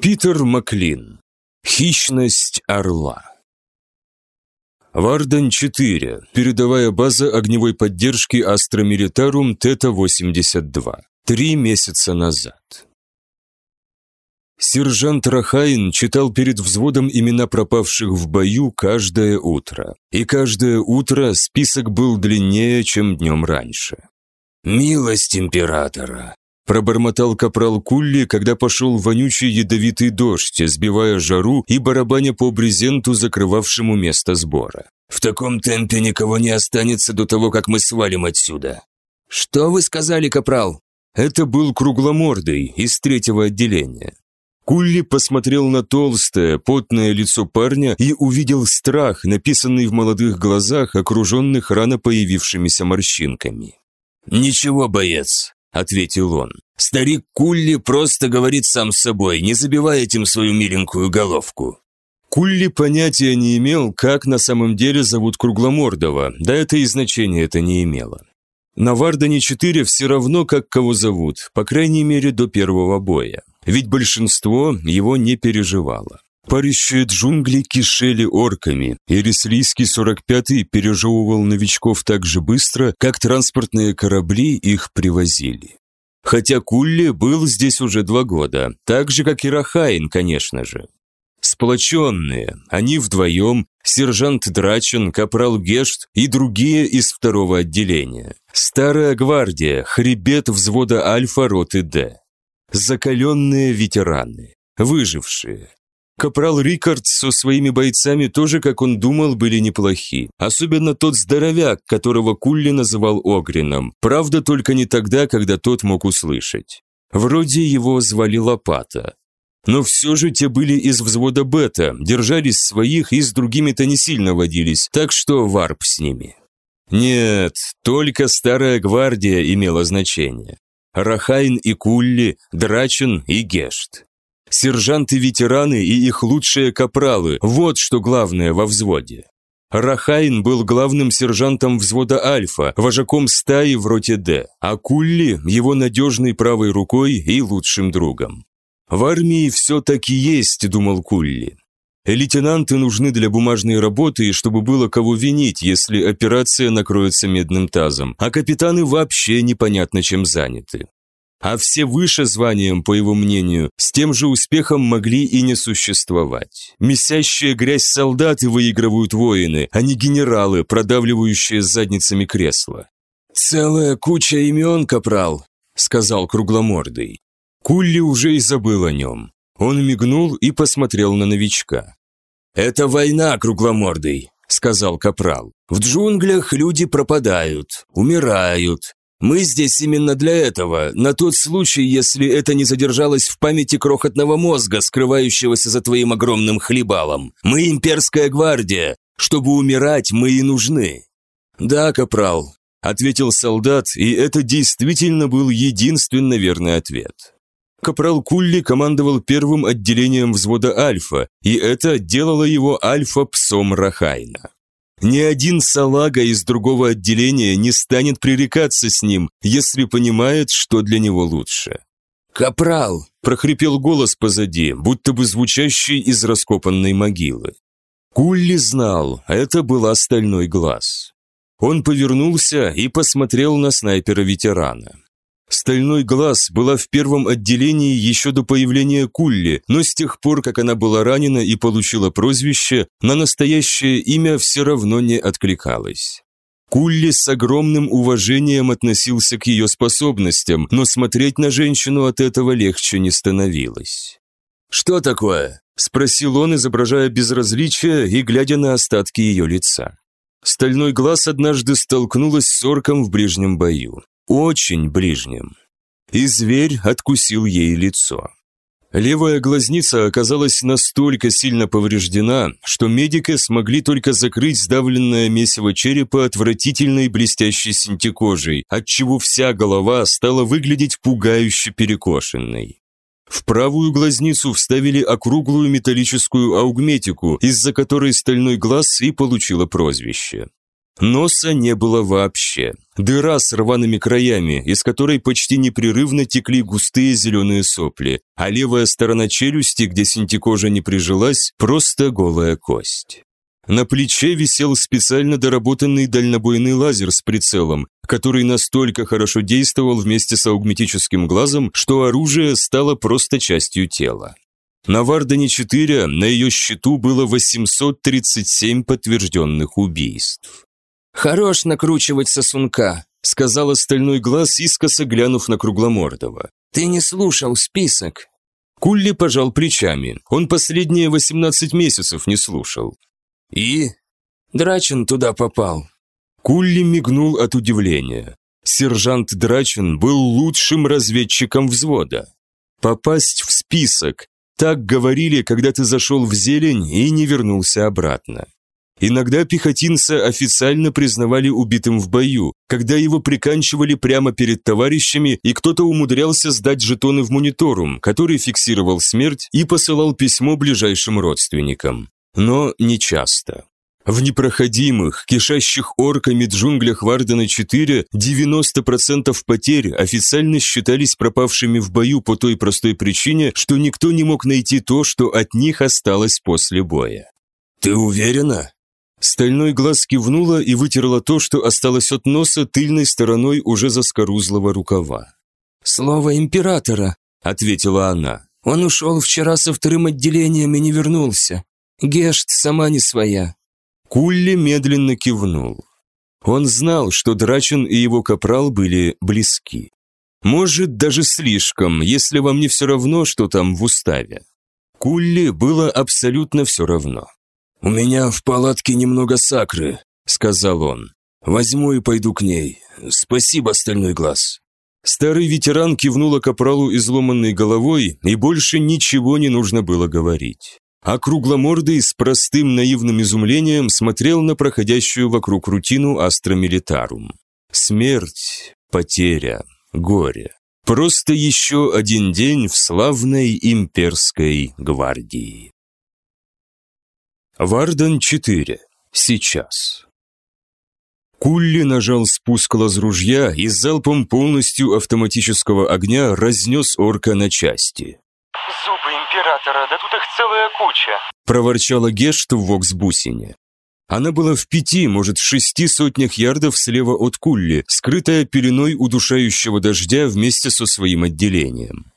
Питер Маклин. Хищность орла. Варден-4. Передовая база огневой поддержки Астра Милитарум Тета-82. Три месяца назад. Сержант Рахайн читал перед взводом имена пропавших в бою каждое утро. И каждое утро список был длиннее, чем днем раньше. «Милость императора», Пробормотал капрал Кулли, когда пошел вонючий ядовитый дождь, сбивая жару и барабаня по брезенту, закрывавшему место сбора. «В таком темпе никого не останется до того, как мы свалим отсюда». «Что вы сказали, капрал?» Это был кругломордый из третьего отделения. Кулли посмотрел на толстое, потное лицо парня и увидел страх, написанный в молодых глазах, окруженных рано появившимися морщинками. «Ничего, боец, – ответил он. «Старик Кулли просто говорит сам с собой, не забивай этим свою миленькую головку». Кулли понятия не имел, как на самом деле зовут Кругломордова, да это и значения это не имело. На Вардане-4 все равно, как кого зовут, по крайней мере до первого боя. Ведь большинство его не переживало. Парящие джунгли кишели орками, и Реслийский 45-й пережевывал новичков так же быстро, как транспортные корабли их привозили. Хотя Кулли был здесь уже два года, так же, как и Рахайн, конечно же. Сплоченные, они вдвоем, сержант Драчен, капрал Гешт и другие из второго отделения. Старая гвардия, хребет взвода Альфа роты Д. Закаленные ветераны, выжившие, Капрал Рикард со своими бойцами тоже, как он думал, были неплохи. Особенно тот здоровяк, которого Кулли называл Огрином. Правда, только не тогда, когда тот мог услышать. Вроде его звали Лопата. Но все же те были из взвода Бета, держались своих и с другими-то не сильно водились, так что варп с ними. Нет, только старая гвардия имела значение. Рахайн и Кулли, Драчен и Гешт. Сержанты-ветераны и их лучшие капралы – вот что главное во взводе. Рахайн был главным сержантом взвода Альфа, вожаком стаи в роте Д, а Кулли – его надежной правой рукой и лучшим другом. В армии все таки есть, думал Кулли. Лейтенанты нужны для бумажной работы и чтобы было кого винить, если операция накроется медным тазом, а капитаны вообще непонятно чем заняты. А все выше званием, по его мнению, с тем же успехом могли и не существовать. Месящая грязь солдаты выигрывают воины, а не генералы, продавливающие задницами кресла. «Целая куча имен, капрал», — сказал кругломордый. Кулли уже и забыл о нем. Он мигнул и посмотрел на новичка. «Это война, кругломордый», — сказал капрал. «В джунглях люди пропадают, умирают, мы здесь именно для этого, на тот случай, если это не задержалось в памяти крохотного мозга, скрывающегося за твоим огромным хлебалом. Мы имперская гвардия. Чтобы умирать, мы и нужны». «Да, капрал», — ответил солдат, и это действительно был единственно верный ответ. Капрал Кулли командовал первым отделением взвода Альфа, и это делало его Альфа-псом Рахайна. Ни один салага из другого отделения не станет пререкаться с ним, если понимает, что для него лучше. «Капрал!» – прохрипел голос позади, будто бы звучащий из раскопанной могилы. Кулли знал, это был остальной глаз. Он повернулся и посмотрел на снайпера-ветерана. Стальной глаз была в первом отделении еще до появления Кулли, но с тех пор, как она была ранена и получила прозвище, на настоящее имя все равно не откликалось. Кулли с огромным уважением относился к ее способностям, но смотреть на женщину от этого легче не становилось. «Что такое?» – спросил он, изображая безразличие и глядя на остатки ее лица. Стальной глаз однажды столкнулась с орком в ближнем бою очень ближним. И зверь откусил ей лицо. Левая глазница оказалась настолько сильно повреждена, что медики смогли только закрыть сдавленное месиво черепа отвратительной блестящей синтекожей, отчего вся голова стала выглядеть пугающе перекошенной. В правую глазницу вставили округлую металлическую аугметику, из-за которой стальной глаз и получила прозвище. Носа не было вообще. Дыра с рваными краями, из которой почти непрерывно текли густые зеленые сопли, а левая сторона челюсти, где синтекожа не прижилась, просто голая кость. На плече висел специально доработанный дальнобойный лазер с прицелом, который настолько хорошо действовал вместе с аугметическим глазом, что оружие стало просто частью тела. На Вардане-4 на ее счету было 837 подтвержденных убийств. «Хорош накручивать сосунка», — сказал остальной глаз, искоса глянув на Кругломордова. «Ты не слушал список». Кулли пожал плечами. Он последние 18 месяцев не слушал. «И?» Драчен туда попал. Кулли мигнул от удивления. Сержант Драчен был лучшим разведчиком взвода. Попасть в список. Так говорили, когда ты зашел в зелень и не вернулся обратно. Иногда пехотинца официально признавали убитым в бою, когда его приканчивали прямо перед товарищами, и кто-то умудрялся сдать жетоны в мониторум, который фиксировал смерть и посылал письмо ближайшим родственникам но не часто. В непроходимых, кишащих орками джунглях Вардена-4 90% потерь официально считались пропавшими в бою по той простой причине, что никто не мог найти то, что от них осталось после боя. «Ты уверена?» Стальной глаз кивнула и вытерла то, что осталось от носа тыльной стороной уже заскорузлого рукава. «Слово императора», — ответила она. «Он ушел вчера со вторым отделением и не вернулся. Гешт сама не своя». Кулли медленно кивнул. Он знал, что Драчен и его капрал были близки. Может, даже слишком, если вам не все равно, что там в уставе. Кулли было абсолютно все равно. «У меня в палатке немного сакры», — сказал он. «Возьму и пойду к ней. Спасибо, Стальной Глаз». Старый ветеран кивнула капралу изломанной головой, и больше ничего не нужно было говорить а кругломордый с простым наивным изумлением смотрел на проходящую вокруг рутину Астра Милитарум. Смерть, потеря, горе. Просто еще один день в славной имперской гвардии. Вардан 4. Сейчас. Кулли нажал спуск лазружья и залпом полностью автоматического огня разнес орка на части. «Зубы императора, да тут их целая куча!» проворчала Гешт в воксбусине. Она была в пяти, может, в шести сотнях ярдов слева от Кулли, скрытая пеленой удушающего дождя вместе со своим отделением.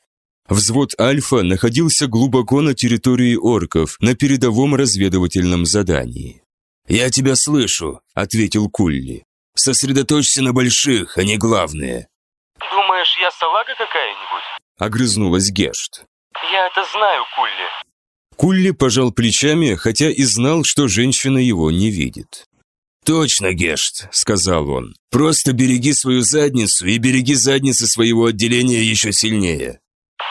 Взвод Альфа находился глубоко на территории орков, на передовом разведывательном задании. «Я тебя слышу», — ответил Кулли. «Сосредоточься на больших, а не главные». «Думаешь, я салага какая-нибудь?» — огрызнулась Гешт. «Я это знаю, Кулли». Кулли пожал плечами, хотя и знал, что женщина его не видит. «Точно, Гешт», — сказал он. «Просто береги свою задницу и береги задницы своего отделения еще сильнее».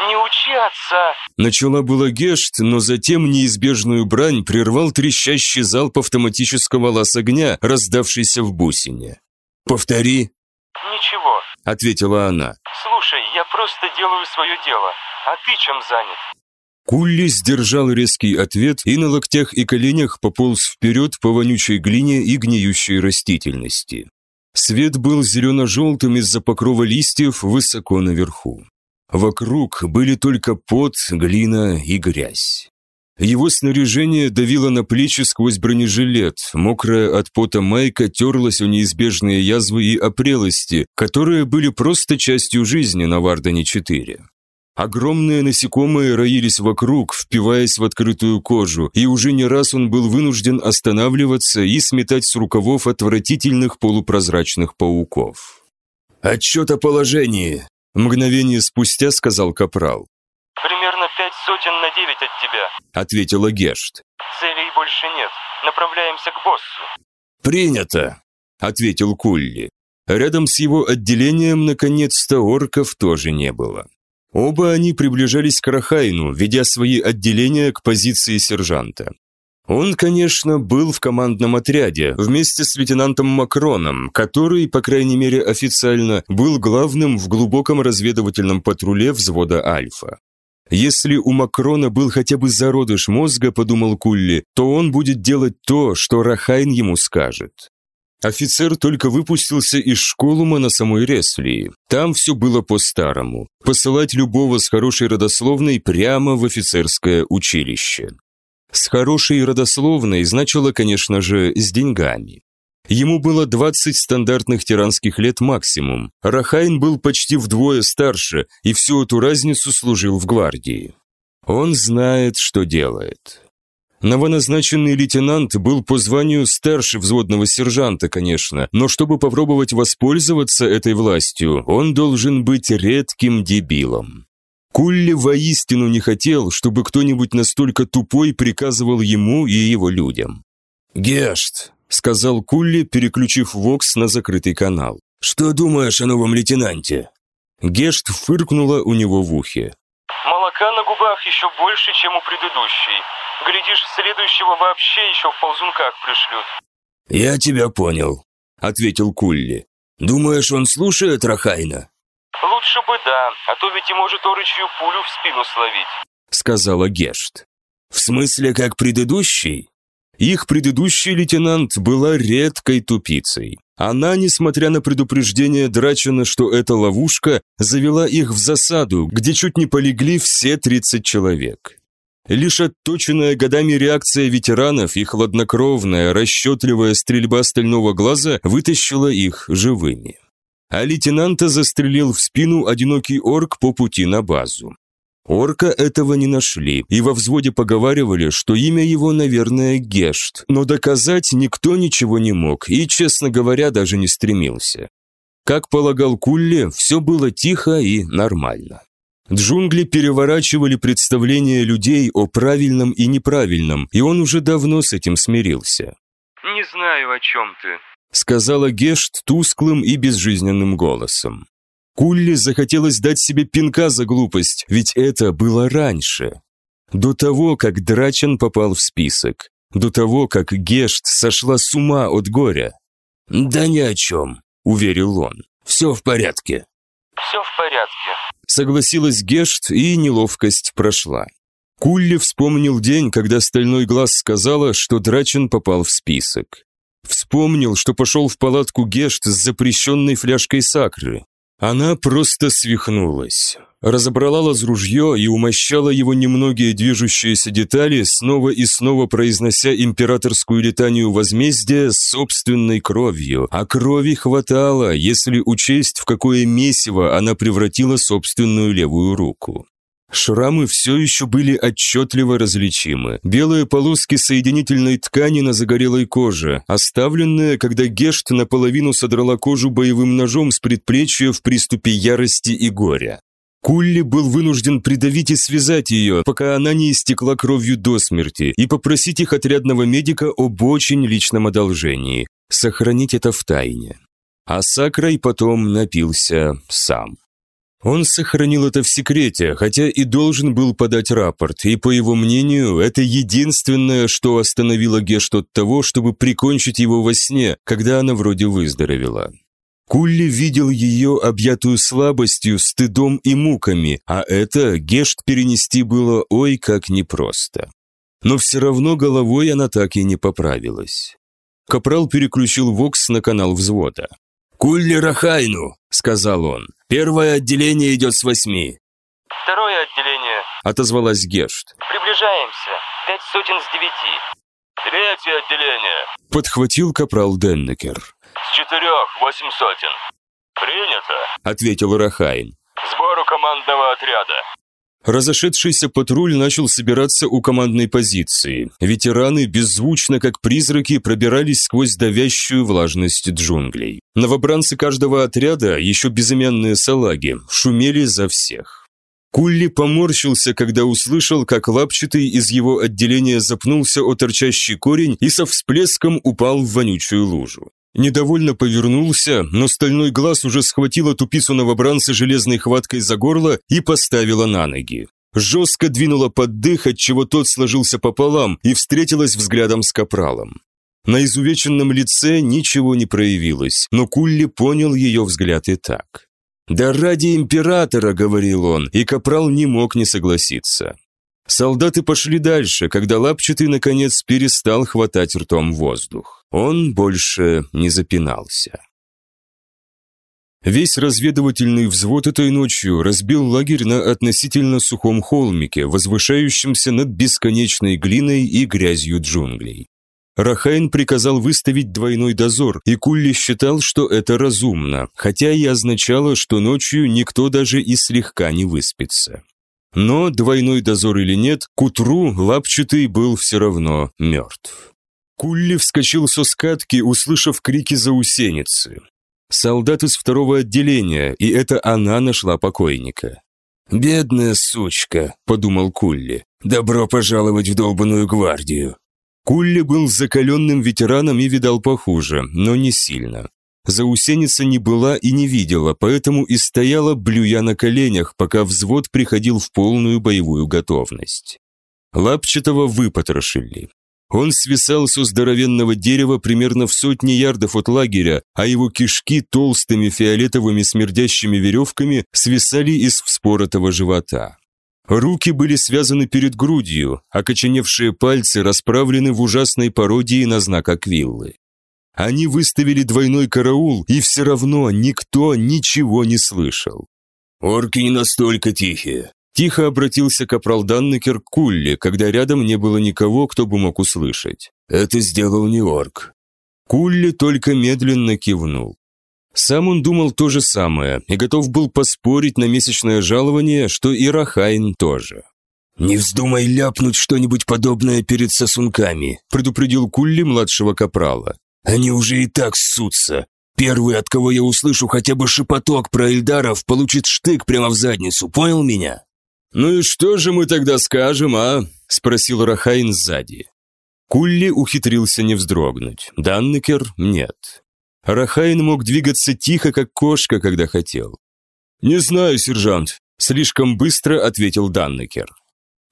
«Не учи отца!» Начала была Гешт, но затем неизбежную брань прервал трещащий залп автоматического лаз огня, раздавшийся в бусине. «Повтори». «Ничего», — ответила она. «Слушай, я просто делаю свое дело. А ты чем занят?» Кулли сдержал резкий ответ и на локтях и коленях пополз вперед по вонючей глине и гниющей растительности. Свет был зелено-желтым из-за покрова листьев высоко наверху. Вокруг были только пот, глина и грязь. Его снаряжение давило на плечи сквозь бронежилет, мокрая от пота майка терлась о неизбежные язвы и опрелости, которые были просто частью жизни на Вардане-4. Огромные насекомые роились вокруг, впиваясь в открытую кожу, и уже не раз он был вынужден останавливаться и сметать с рукавов отвратительных полупрозрачных пауков. «Отчет о положении», – мгновение спустя сказал Капрал. «Примерно пять сотен на девять от тебя», – ответила Гешт. «Целей больше нет. Направляемся к боссу». «Принято», – ответил Кулли. Рядом с его отделением, наконец-то, орков тоже не было. Оба они приближались к Рахайну, ведя свои отделения к позиции сержанта. Он, конечно, был в командном отряде вместе с лейтенантом Макроном, который, по крайней мере официально, был главным в глубоком разведывательном патруле взвода Альфа. Если у Макрона был хотя бы зародыш мозга, подумал Кулли, то он будет делать то, что Рахайн ему скажет. Офицер только выпустился из школума на самой Реслии. Там все было по-старому. Посылать любого с хорошей родословной прямо в офицерское училище. С хорошей родословной значило, конечно же, с деньгами. Ему было 20 стандартных тиранских лет максимум. Рахайн был почти вдвое старше и всю эту разницу служил в гвардии. Он знает, что делает. Новоназначенный лейтенант был по званию старше взводного сержанта, конечно, но чтобы попробовать воспользоваться этой властью, он должен быть редким дебилом. Кулли воистину не хотел, чтобы кто-нибудь настолько тупой приказывал ему и его людям. «Гешт», — сказал Кулли, переключив Вокс на закрытый канал. «Что думаешь о новом лейтенанте?» Гешт фыркнула у него в ухе. Молока на губах еще больше, чем у предыдущей. Глядишь, следующего вообще еще в ползунках пришлют. «Я тебя понял», — ответил Кулли. «Думаешь, он слушает Рахайна?» Лучше бы да, а то ведь и может орычью пулю в спину словить. Сказала Гешт. В смысле, как предыдущий? Их предыдущий лейтенант была редкой тупицей. Она, несмотря на предупреждение Драчина, что это ловушка, завела их в засаду, где чуть не полегли все 30 человек. Лишь отточенная годами реакция ветеранов и хладнокровная, расчетливая стрельба стального глаза вытащила их живыми а лейтенанта застрелил в спину одинокий орк по пути на базу. Орка этого не нашли, и во взводе поговаривали, что имя его, наверное, Гешт, но доказать никто ничего не мог и, честно говоря, даже не стремился. Как полагал Кулли, все было тихо и нормально. Джунгли переворачивали представления людей о правильном и неправильном, и он уже давно с этим смирился. «Не знаю, о чем ты», сказала Гешт тусклым и безжизненным голосом. Кулли захотелось дать себе пинка за глупость, ведь это было раньше. До того, как Драчен попал в список. До того, как Гешт сошла с ума от горя. «Да ни о чем», — уверил он. «Все в порядке». «Все в порядке», — согласилась Гешт, и неловкость прошла. Кулли вспомнил день, когда Стальной Глаз сказала, что Драчен попал в список. Вспомнил, что пошел в палатку Гешт с запрещенной фляжкой сакры. Она просто свихнулась. Разобрала лазружье и умощала его немногие движущиеся детали, снова и снова произнося императорскую летанию возмездия собственной кровью. А крови хватало, если учесть, в какое месиво она превратила собственную левую руку. Шрамы все еще были отчетливо различимы. Белые полоски соединительной ткани на загорелой коже, оставленные, когда Гешт наполовину содрала кожу боевым ножом с предплечья в приступе ярости и горя. Кулли был вынужден придавить и связать ее, пока она не истекла кровью до смерти, и попросить их отрядного медика об очень личном одолжении – сохранить это в тайне. А Сакрай потом напился сам. Он сохранил это в секрете, хотя и должен был подать рапорт, и, по его мнению, это единственное, что остановило Гешт от того, чтобы прикончить его во сне, когда она вроде выздоровела. Кулли видел ее объятую слабостью, стыдом и муками, а это Гешт перенести было ой как непросто. Но все равно головой она так и не поправилась. Капрал переключил Вокс на канал взвода. «Кулли Рахайну!» — сказал он. «Первое отделение идет с восьми». «Второе отделение», — отозвалась Гешт. «Приближаемся. Пять сотен с девяти». «Третье отделение», — подхватил капрал Деннекер. «С четырех восемь сотен». «Принято», — ответил Рахайн. «Сбору командного отряда». Разошедшийся патруль начал собираться у командной позиции. Ветераны беззвучно, как призраки, пробирались сквозь давящую влажность джунглей. Новобранцы каждого отряда, еще безымянные салаги, шумели за всех. Кулли поморщился, когда услышал, как лапчатый из его отделения запнулся о торчащий корень и со всплеском упал в вонючую лужу. Недовольно повернулся, но стальной глаз уже схватила тупицу новобранца железной хваткой за горло и поставила на ноги. Жестко двинула под дых, отчего тот сложился пополам и встретилась взглядом с капралом. На изувеченном лице ничего не проявилось, но Кулли понял ее взгляд и так. «Да ради императора», — говорил он, и капрал не мог не согласиться. Солдаты пошли дальше, когда лапчатый, наконец, перестал хватать ртом воздух. Он больше не запинался. Весь разведывательный взвод этой ночью разбил лагерь на относительно сухом холмике, возвышающемся над бесконечной глиной и грязью джунглей. Рахайн приказал выставить двойной дозор, и Кулли считал, что это разумно, хотя и означало, что ночью никто даже и слегка не выспится. Но, двойной дозор или нет, к утру лапчатый был все равно мертв. Кулли вскочил со скатки, услышав крики заусеницы. Солдат из второго отделения, и это она нашла покойника. «Бедная сучка», — подумал Кулли. «Добро пожаловать в долбанную гвардию». Кулли был закаленным ветераном и видал похуже, но не сильно. Заусеница не была и не видела, поэтому и стояла, блюя на коленях, пока взвод приходил в полную боевую готовность. Лапчатого выпотрошили. Он свисал со здоровенного дерева примерно в сотни ярдов от лагеря, а его кишки толстыми фиолетовыми смердящими веревками свисали из вспоротого живота. Руки были связаны перед грудью, а коченевшие пальцы расправлены в ужасной пародии на знак Аквиллы. Они выставили двойной караул, и все равно никто ничего не слышал. «Орки не настолько тихие», Тихо обратился капрал Даннекер к Кулле, когда рядом не было никого, кто бы мог услышать. «Это сделал не орк». Кулли только медленно кивнул. Сам он думал то же самое и готов был поспорить на месячное жалование, что и Рахайн тоже. «Не вздумай ляпнуть что-нибудь подобное перед сосунками», предупредил Кулли младшего капрала. «Они уже и так ссутся. Первый, от кого я услышу хотя бы шепоток про Эльдаров, получит штык прямо в задницу, понял меня?» «Ну и что же мы тогда скажем, а?» – спросил Рахайн сзади. Кулли ухитрился не вздрогнуть, Даннекер – нет. Рахайн мог двигаться тихо, как кошка, когда хотел. «Не знаю, сержант», – слишком быстро ответил Даннекер.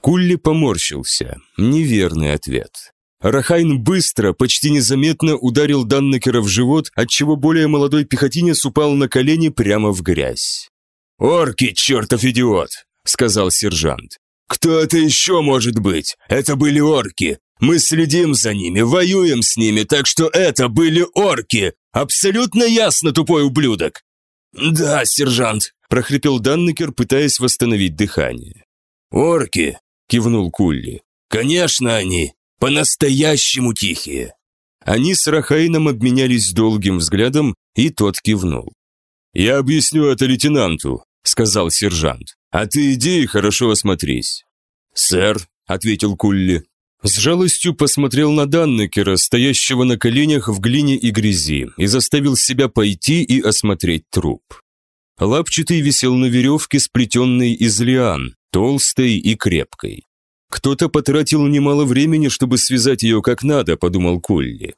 Кулли поморщился. Неверный ответ. Рахайн быстро, почти незаметно ударил Даннекера в живот, отчего более молодой пехотинец упал на колени прямо в грязь. «Орки, чертов идиот!» Сказал сержант. «Кто это еще может быть? Это были орки. Мы следим за ними, воюем с ними, так что это были орки. Абсолютно ясно, тупой ублюдок!» «Да, сержант», – прохрипел Даннекер, пытаясь восстановить дыхание. «Орки», – кивнул Кулли. «Конечно они, по-настоящему тихие». Они с Рахайном обменялись долгим взглядом, и тот кивнул. «Я объясню это лейтенанту», – сказал сержант. «А ты иди и хорошо осмотрись». «Сэр», — ответил Кулли. С жалостью посмотрел на Даннекера, стоящего на коленях в глине и грязи, и заставил себя пойти и осмотреть труп. Лапчатый висел на веревке, сплетенной из лиан, толстой и крепкой. «Кто-то потратил немало времени, чтобы связать ее как надо», — подумал Кулли.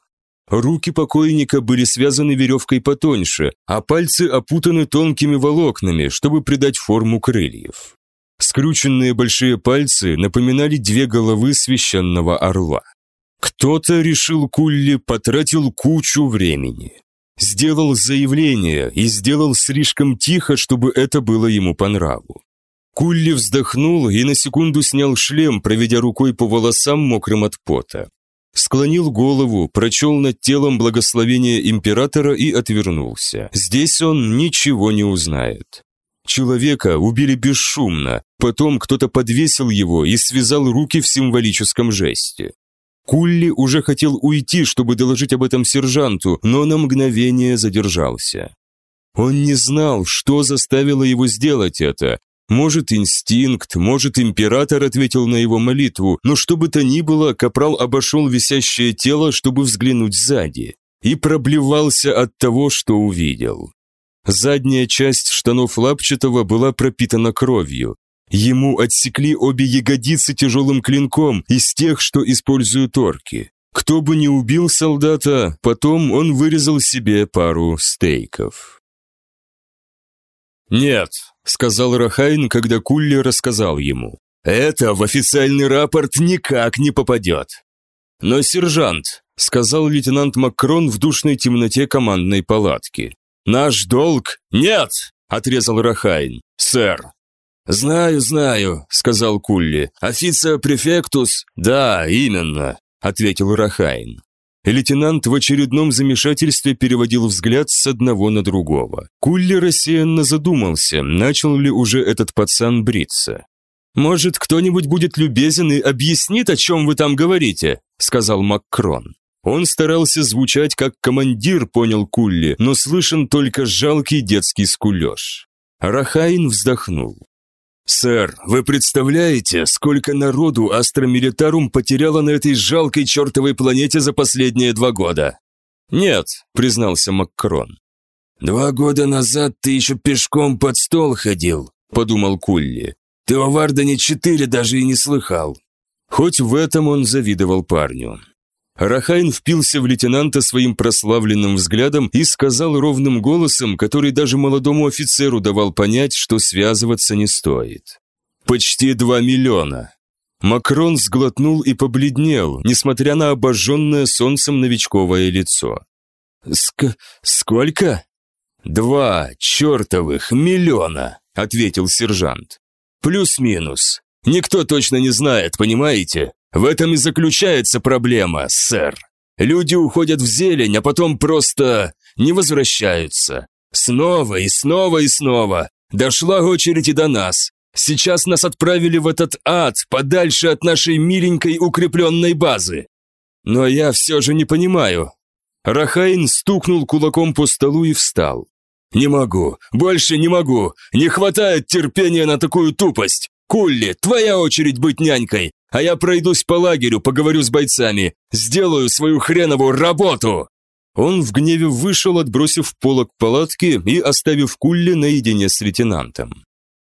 Руки покойника были связаны веревкой потоньше, а пальцы опутаны тонкими волокнами, чтобы придать форму крыльев. Скрученные большие пальцы напоминали две головы священного орла. Кто-то, решил Кулли, потратил кучу времени. Сделал заявление и сделал слишком тихо, чтобы это было ему по нраву. Кулли вздохнул и на секунду снял шлем, проведя рукой по волосам, мокрым от пота. Склонил голову, прочел над телом благословение императора и отвернулся. Здесь он ничего не узнает. Человека убили бесшумно, потом кто-то подвесил его и связал руки в символическом жесте. Кулли уже хотел уйти, чтобы доложить об этом сержанту, но на мгновение задержался. Он не знал, что заставило его сделать это, может, инстинкт, может, император ответил на его молитву, но что бы то ни было, капрал обошел висящее тело, чтобы взглянуть сзади, и проблевался от того, что увидел. Задняя часть штанов Лапчатого была пропитана кровью. Ему отсекли обе ягодицы тяжелым клинком из тех, что используют орки. Кто бы ни убил солдата, потом он вырезал себе пару стейков. «Нет», — сказал Рахайн, когда Кулли рассказал ему. «Это в официальный рапорт никак не попадет». «Но, сержант», — сказал лейтенант Макрон в душной темноте командной палатки. «Наш долг...» «Нет!» — отрезал Рахайн. «Сэр». «Знаю, знаю», — сказал Кулли. «Официя префектус...» «Да, именно», — ответил Рахайн. Лейтенант в очередном замешательстве переводил взгляд с одного на другого. Кулли рассеянно задумался, начал ли уже этот пацан бриться. «Может, кто-нибудь будет любезен и объяснит, о чем вы там говорите?» – сказал Маккрон. Он старался звучать как командир, понял Кулли, но слышен только жалкий детский скулеж. Рахайн вздохнул. «Сэр, вы представляете, сколько народу Астра Милитарум потеряло на этой жалкой чертовой планете за последние два года?» «Нет», — признался Маккрон. «Два года назад ты еще пешком под стол ходил», — подумал Кулли. «Ты о Вардане четыре даже и не слыхал». Хоть в этом он завидовал парню. Рахайн впился в лейтенанта своим прославленным взглядом и сказал ровным голосом, который даже молодому офицеру давал понять, что связываться не стоит. «Почти два миллиона». Макрон сглотнул и побледнел, несмотря на обожженное солнцем новичковое лицо. «Ск... сколько?» «Два чертовых миллиона», — ответил сержант. «Плюс-минус. Никто точно не знает, понимаете? В этом и заключается проблема, сэр. Люди уходят в зелень, а потом просто не возвращаются. Снова и снова и снова. Дошла очередь и до нас. Сейчас нас отправили в этот ад, подальше от нашей миленькой укрепленной базы. Но я все же не понимаю. Рахайн стукнул кулаком по столу и встал. «Не могу, больше не могу, не хватает терпения на такую тупость. Кулли, твоя очередь быть нянькой, а я пройдусь по лагерю, поговорю с бойцами, сделаю свою хреновую работу!» Он в гневе вышел, отбросив полок палатки и оставив Кулли наедине с лейтенантом.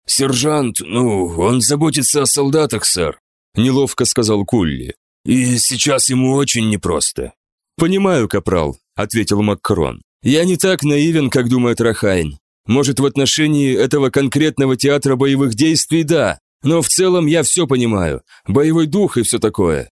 «Сержант, ну, он заботится о солдатах, сэр», – неловко сказал Кулли. «И сейчас ему очень непросто». «Понимаю, капрал», – ответил Маккрон. «Я не так наивен, как думает Рахайн. Может, в отношении этого конкретного театра боевых действий – да, но в целом я все понимаю. Боевой дух и все такое».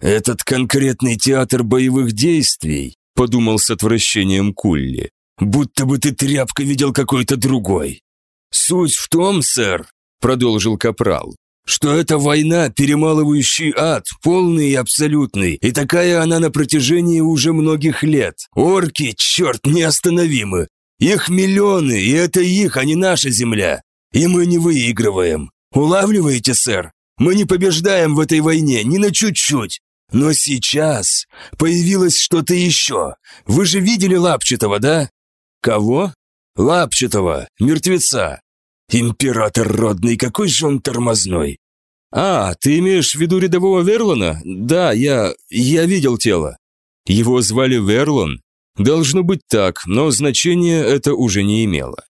«Этот конкретный театр боевых действий», – подумал с отвращением Кулли, «будто бы ты тряпка видел какой-то другой». «Суть в том, сэр», – продолжил Капрал, что это война, перемалывающий ад, полный и абсолютный, и такая она на протяжении уже многих лет. Орки, черт, неостановимы. Их миллионы, и это их, а не наша земля. И мы не выигрываем. Улавливаете, сэр? Мы не побеждаем в этой войне ни на чуть-чуть. Но сейчас появилось что-то еще. Вы же видели Лапчатого, да? Кого? Лапчатого, мертвеца. Император родный, какой же он тормозной. А, ты имеешь в виду рядового Верлона? Да, я... я видел тело. Его звали Верлон? Должно быть так, но значения это уже не имело.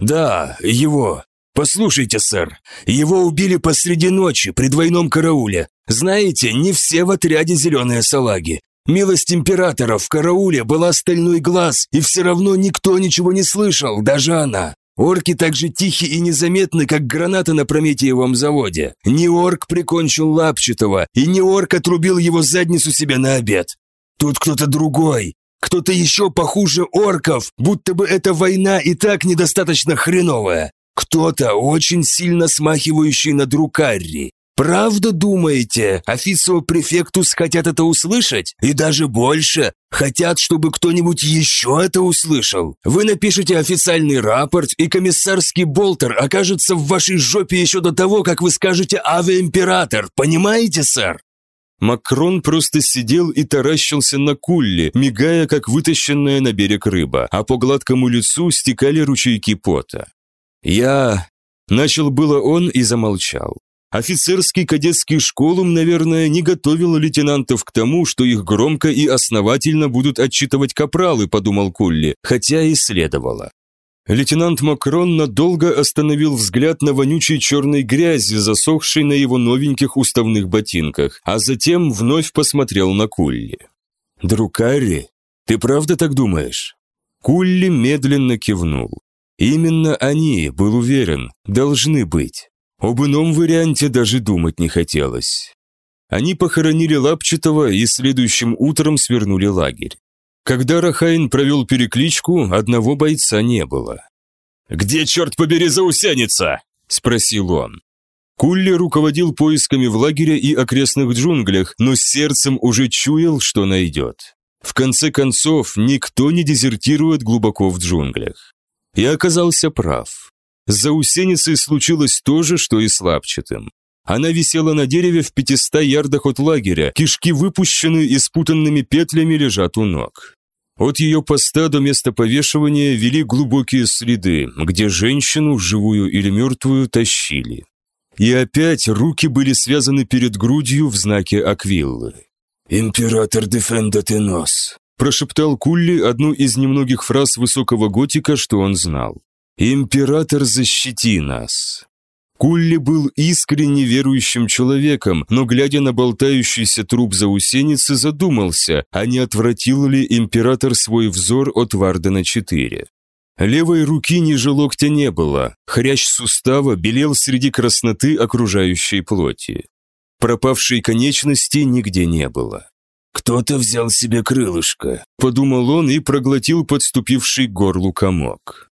Да, его. «Послушайте, сэр, его убили посреди ночи при двойном карауле. Знаете, не все в отряде зеленые салаги. Милость императора в карауле была стальной глаз, и все равно никто ничего не слышал, даже она. Орки так же тихи и незаметны, как граната на Прометеевом заводе. Не орк прикончил Лапчатого, и не орк отрубил его задницу себе на обед. Тут кто-то другой, кто-то еще похуже орков, будто бы эта война и так недостаточно хреновая. Кто-то очень сильно смахивающий на друкарри. Правда думаете, официо префектус хотят это услышать? И даже больше, хотят, чтобы кто-нибудь еще это услышал. Вы напишите официальный рапорт, и комиссарский болтер окажется в вашей жопе еще до того, как вы скажете «Аве Император», понимаете, сэр? Макрон просто сидел и таращился на кулле, мигая, как вытащенная на берег рыба, а по гладкому лицу стекали ручейки пота. «Я...» – начал было он и замолчал. Офицерский кадетский школум, наверное, не готовил лейтенантов к тому, что их громко и основательно будут отчитывать капралы, подумал Кулли, хотя и следовало. Лейтенант Макрон надолго остановил взгляд на вонючей черной грязи, засохшей на его новеньких уставных ботинках, а затем вновь посмотрел на Кулли. «Друкарри, ты правда так думаешь?» Кулли медленно кивнул. Именно они, был уверен, должны быть. Об ином варианте даже думать не хотелось. Они похоронили Лапчатого и следующим утром свернули лагерь. Когда Рахайн провел перекличку, одного бойца не было. «Где, черт побери, заусеница?» – спросил он. Кулли руководил поисками в лагере и окрестных джунглях, но сердцем уже чуял, что найдет. В конце концов, никто не дезертирует глубоко в джунглях. И оказался прав. За заусеницей случилось то же, что и с лапчатым. Она висела на дереве в 500 ярдах от лагеря, кишки выпущены и спутанными петлями лежат у ног. От ее поста до места повешивания вели глубокие следы, где женщину, живую или мертвую, тащили. И опять руки были связаны перед грудью в знаке Аквиллы. «Император дефендат и нос», прошептал Кулли одну из немногих фраз высокого готика, что он знал. «Император, защити нас!» Кулли был искренне верующим человеком, но, глядя на болтающийся труп заусеницы, задумался, а не отвратил ли император свой взор от Вардена-4. Левой руки ниже локтя не было, хрящ сустава белел среди красноты окружающей плоти. Пропавшей конечности нигде не было. «Кто-то взял себе крылышко», – подумал он и проглотил подступивший к горлу комок.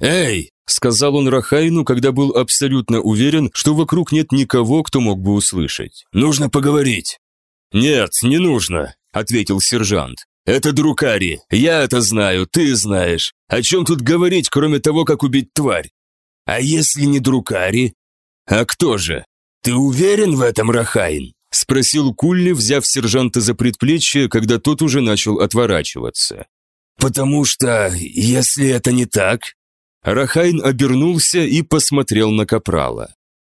«Эй!» – сказал он Рахайну, когда был абсолютно уверен, что вокруг нет никого, кто мог бы услышать. «Нужно поговорить». «Нет, не нужно», – ответил сержант. «Это Друкари. Я это знаю, ты знаешь. О чем тут говорить, кроме того, как убить тварь?» «А если не Друкари?» «А кто же?» «Ты уверен в этом, Рахайн?» – спросил Кулли, взяв сержанта за предплечье, когда тот уже начал отворачиваться. «Потому что, если это не так...» Рахайн обернулся и посмотрел на Капрала.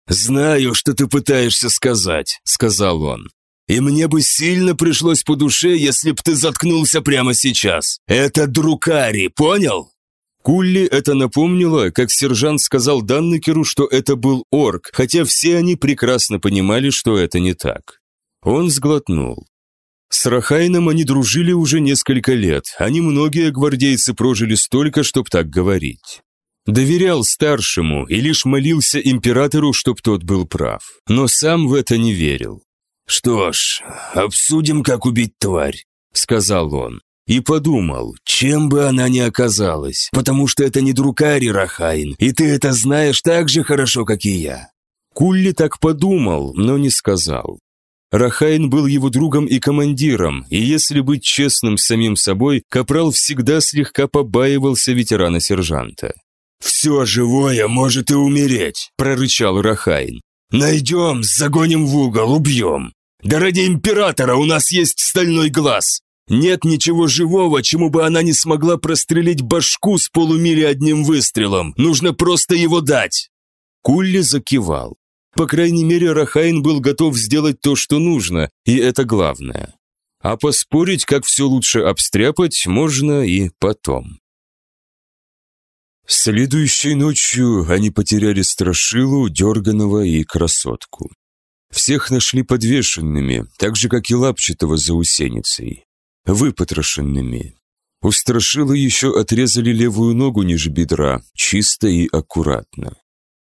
«Знаю, что ты пытаешься сказать», – сказал он. «И мне бы сильно пришлось по душе, если б ты заткнулся прямо сейчас. Это Друкари, понял?» Кулли это напомнило, как сержант сказал Даннекеру, что это был орк, хотя все они прекрасно понимали, что это не так. Он сглотнул. С Рахайном они дружили уже несколько лет, они многие гвардейцы прожили столько, чтоб так говорить. Доверял старшему и лишь молился императору, чтоб тот был прав, но сам в это не верил. «Что ж, обсудим, как убить тварь», — сказал он. И подумал, чем бы она ни оказалась, потому что это не Друкари Рахайн, и ты это знаешь так же хорошо, как и я. Кулли так подумал, но не сказал. Рахайн был его другом и командиром, и если быть честным с самим собой, Капрал всегда слегка побаивался ветерана-сержанта. «Все живое может и умереть», – прорычал Рахайн. «Найдем, загоним в угол, убьем. Да ради императора у нас есть стальной глаз. Нет ничего живого, чему бы она не смогла прострелить башку с полумили одним выстрелом. Нужно просто его дать. Кулли закивал. По крайней мере, Рахайн был готов сделать то, что нужно, и это главное. А поспорить, как все лучше обстряпать, можно и потом. Следующей ночью они потеряли Страшилу, Дерганова и Красотку. Всех нашли подвешенными, так же, как и Лапчатого за усеницей выпотрошенными. У Страшилы еще отрезали левую ногу ниже бедра, чисто и аккуратно.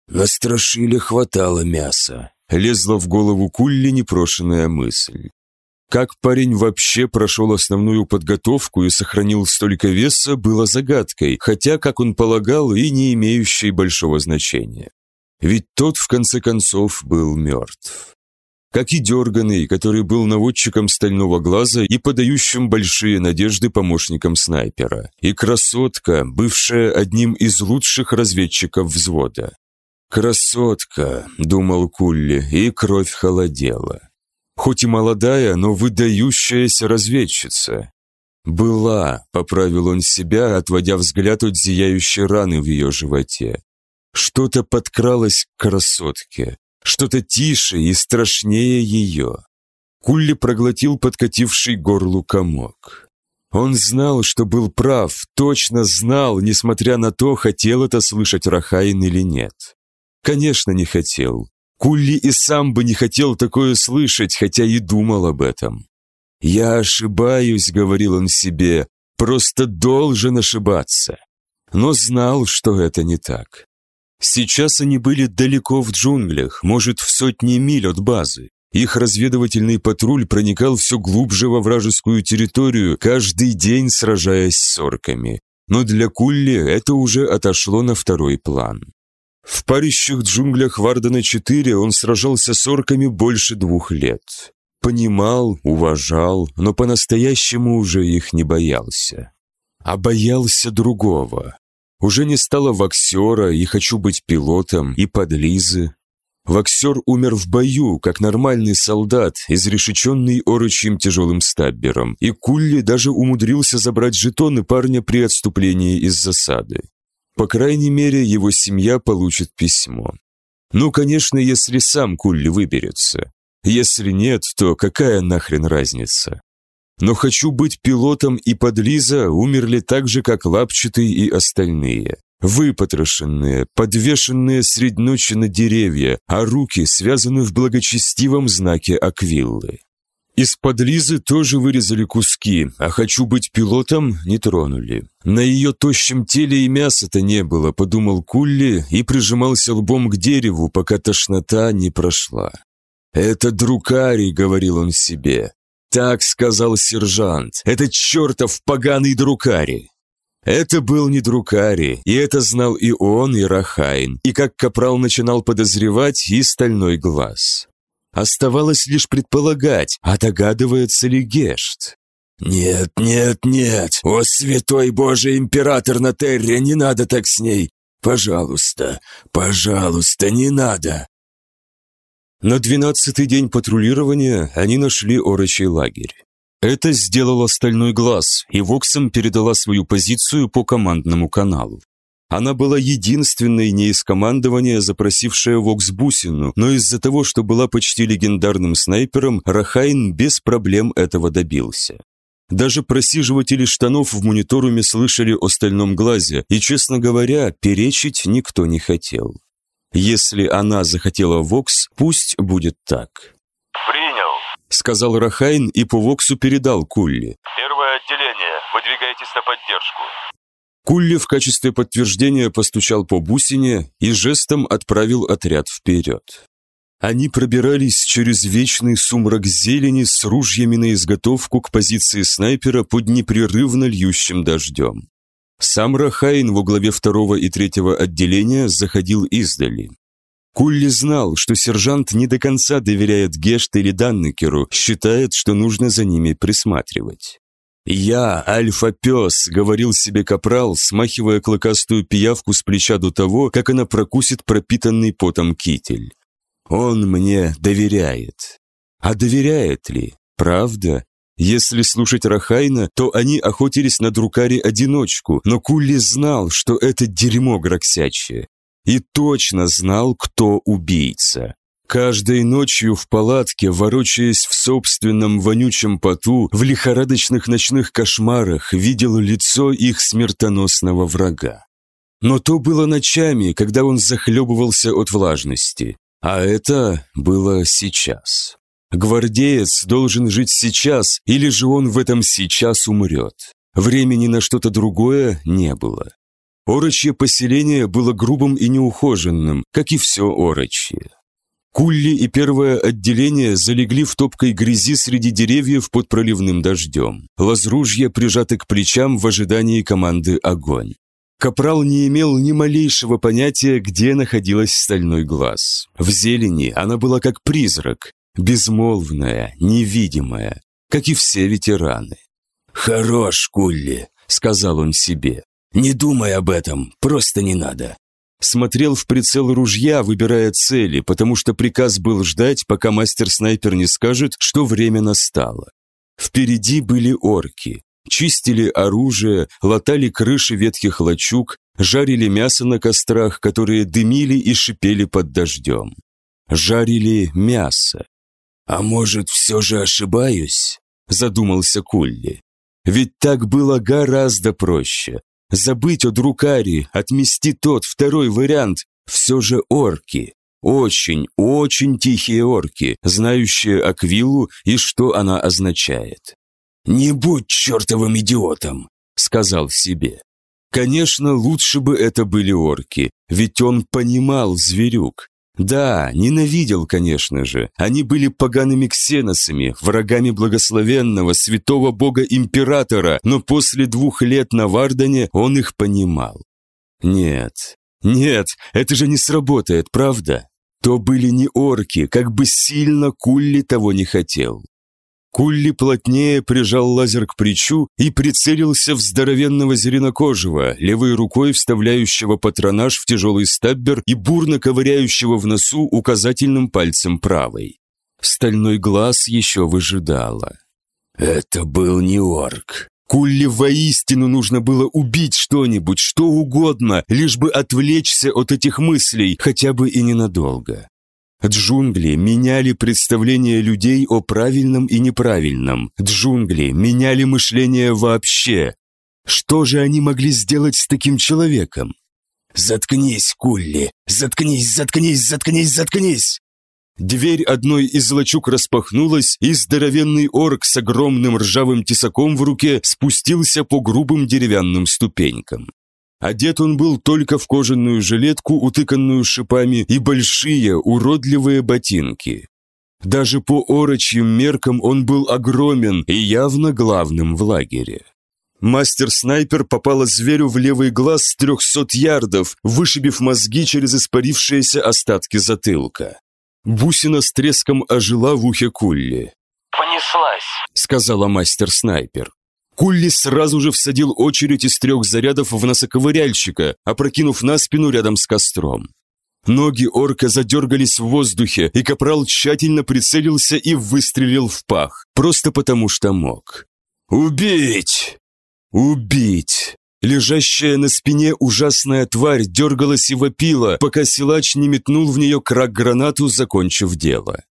На Страшиле хватало мяса. Лезла в голову Кулли непрошенная мысль. Как парень вообще прошел основную подготовку и сохранил столько веса, было загадкой, хотя, как он полагал, и не имеющей большого значения. Ведь тот, в конце концов, был мертв как и дерганный, который был наводчиком стального глаза и подающим большие надежды помощником снайпера, и красотка, бывшая одним из лучших разведчиков взвода. «Красотка», — думал Кулли, и кровь холодела. Хоть и молодая, но выдающаяся разведчица. «Была», — поправил он себя, отводя взгляд от зияющей раны в ее животе. Что-то подкралось к красотке что-то тише и страшнее ее. Кулли проглотил подкативший горлу комок. Он знал, что был прав, точно знал, несмотря на то, хотел это слышать Рахайн или нет. Конечно, не хотел. Кулли и сам бы не хотел такое слышать, хотя и думал об этом. «Я ошибаюсь», — говорил он себе, — «просто должен ошибаться». Но знал, что это не так. Сейчас они были далеко в джунглях, может, в сотни миль от базы. Их разведывательный патруль проникал все глубже во вражескую территорию, каждый день сражаясь с орками. Но для Кулли это уже отошло на второй план. В парящих джунглях Вардена-4 он сражался с орками больше двух лет. понимал, уважал, но по-настоящему уже их не боялся. А боялся другого. Уже не стало воксера и хочу быть пилотом, и подлизы. Воксер умер в бою, как нормальный солдат, изрешеченный орочьим тяжелым стаббером, и Кулли даже умудрился забрать жетоны парня при отступлении из засады. По крайней мере, его семья получит письмо. Ну, конечно, если сам Кулли выберется. Если нет, то какая нахрен разница? Но хочу быть пилотом и подлиза умерли так же, как Лапчатый и остальные. Выпотрошенные, подвешенные средь ночи на деревья, а руки связаны в благочестивом знаке Аквиллы. Из-под Лизы тоже вырезали куски, а «хочу быть пилотом» не тронули. На ее тощем теле и мяса-то не было, подумал Кулли и прижимался лбом к дереву, пока тошнота не прошла. «Это друкарий», — говорил он себе. «Так сказал сержант. Это чертов поганый друкари». Это был не Друкари, и это знал и он, и Рахайн, и как Капрал начинал подозревать, и Стальной Глаз. Оставалось лишь предполагать, а догадывается ли Гешт. «Нет, нет, нет! О, святой Божий император на Терре, не надо так с ней! Пожалуйста, пожалуйста, не надо!» На двенадцатый день патрулирования они нашли орочий лагерь. Это сделал остальной глаз, и Воксом передала свою позицию по командному каналу. Она была единственной не из командования, запросившая Вокс бусину, но из-за того, что была почти легендарным снайпером, Рахайн без проблем этого добился. Даже просиживатели штанов в мониторуме слышали о стальном глазе, и, честно говоря, перечить никто не хотел. Если она захотела Вокс, пусть будет так. «Принял», — сказал Рахайн и по Воксу передал Кулли. «Первое отделение. Выдвигайтесь на поддержку». Кулли в качестве подтверждения постучал по бусине и жестом отправил отряд вперед. Они пробирались через вечный сумрак зелени с ружьями на изготовку к позиции снайпера под непрерывно льющим дождем. Сам Рахайн во главе второго и третьего отделения заходил издали. Кулли знал, что сержант не до конца доверяет Гешт или Даннекеру, считает, что нужно за ними присматривать. «Я, альфа-пес», — говорил себе капрал, смахивая клыкастую пиявку с плеча до того, как она прокусит пропитанный потом китель. «Он мне доверяет». А доверяет ли? Правда? Если слушать Рахайна, то они охотились на Друкари-одиночку, но Кулли знал, что это дерьмо гроксячее. И точно знал, кто убийца. Каждой ночью в палатке, ворочаясь в собственном вонючем поту, в лихорадочных ночных кошмарах, видел лицо их смертоносного врага. Но то было ночами, когда он захлебывался от влажности, а это было сейчас. Гвардеец должен жить сейчас, или же он в этом сейчас умрет. Времени на что-то другое не было. Орочье поселение было грубым и неухоженным, как и все орочье. Кулли и первое отделение залегли в топкой грязи среди деревьев под проливным дождем. Лазружья прижаты к плечам в ожидании команды «Огонь». Капрал не имел ни малейшего понятия, где находилась стальной глаз. В зелени она была как призрак, безмолвная, невидимая, как и все ветераны. «Хорош, Кулли», — сказал он себе. «Не думай об этом, просто не надо». Смотрел в прицел ружья, выбирая цели, потому что приказ был ждать, пока мастер-снайпер не скажет, что время настало. Впереди были орки. Чистили оружие, латали крыши ветхих лачуг, жарили мясо на кострах, которые дымили и шипели под дождем. Жарили мясо. «А может, все же ошибаюсь?» – задумался Кулли. «Ведь так было гораздо проще. Забыть о Друкаре, отмести тот, второй вариант. Все же орки. Очень, очень тихие орки, знающие Аквилу и что она означает». «Не будь чертовым идиотом», – сказал себе. Конечно, лучше бы это были орки, ведь он понимал зверюк. Да, ненавидел, конечно же. Они были погаными ксеносами, врагами благословенного, святого бога-императора, но после двух лет на Вардане он их понимал. Нет, нет, это же не сработает, правда? То были не орки, как бы сильно Кулли того не хотел. Кулли плотнее прижал лазер к плечу и прицелился в здоровенного зеленокожего, левой рукой вставляющего патронаж в тяжелый стаббер и бурно ковыряющего в носу указательным пальцем правой. Стальной глаз еще выжидало. Это был не орк. Кулли воистину нужно было убить что-нибудь, что угодно, лишь бы отвлечься от этих мыслей, хотя бы и ненадолго. Джунгли меняли представление людей о правильном и неправильном. Джунгли меняли мышление вообще. Что же они могли сделать с таким человеком? «Заткнись, Кулли! Заткнись, заткнись, заткнись, заткнись!» Дверь одной из лачуг распахнулась, и здоровенный орк с огромным ржавым тесаком в руке спустился по грубым деревянным ступенькам. Одет он был только в кожаную жилетку, утыканную шипами, и большие, уродливые ботинки. Даже по орочьим меркам он был огромен и явно главным в лагере. Мастер-снайпер попала зверю в левый глаз с трехсот ярдов, вышибив мозги через испарившиеся остатки затылка. Бусина с треском ожила в ухе Кулли. «Понеслась», — сказала мастер-снайпер. Кулли сразу же всадил очередь из трех зарядов в носоковыряльщика, опрокинув на спину рядом с костром. Ноги орка задергались в воздухе, и капрал тщательно прицелился и выстрелил в пах, просто потому что мог. «Убить! Убить!» Лежащая на спине ужасная тварь дергалась и вопила, пока силач не метнул в нее крак-гранату, закончив дело.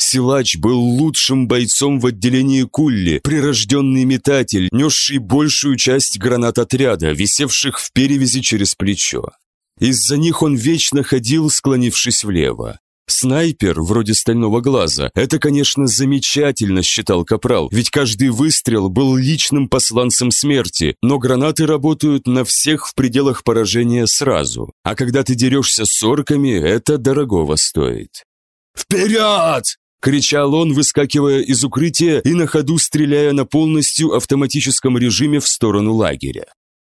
Силач был лучшим бойцом в отделении Кулли, прирожденный метатель, несший большую часть гранат отряда, висевших в перевязи через плечо. Из-за них он вечно ходил, склонившись влево. Снайпер, вроде стального глаза, это, конечно, замечательно, считал Капрал, ведь каждый выстрел был личным посланцем смерти, но гранаты работают на всех в пределах поражения сразу. А когда ты дерешься с орками, это дорогого стоит. «Вперед!» Кричал он, выскакивая из укрытия и на ходу стреляя на полностью автоматическом режиме в сторону лагеря.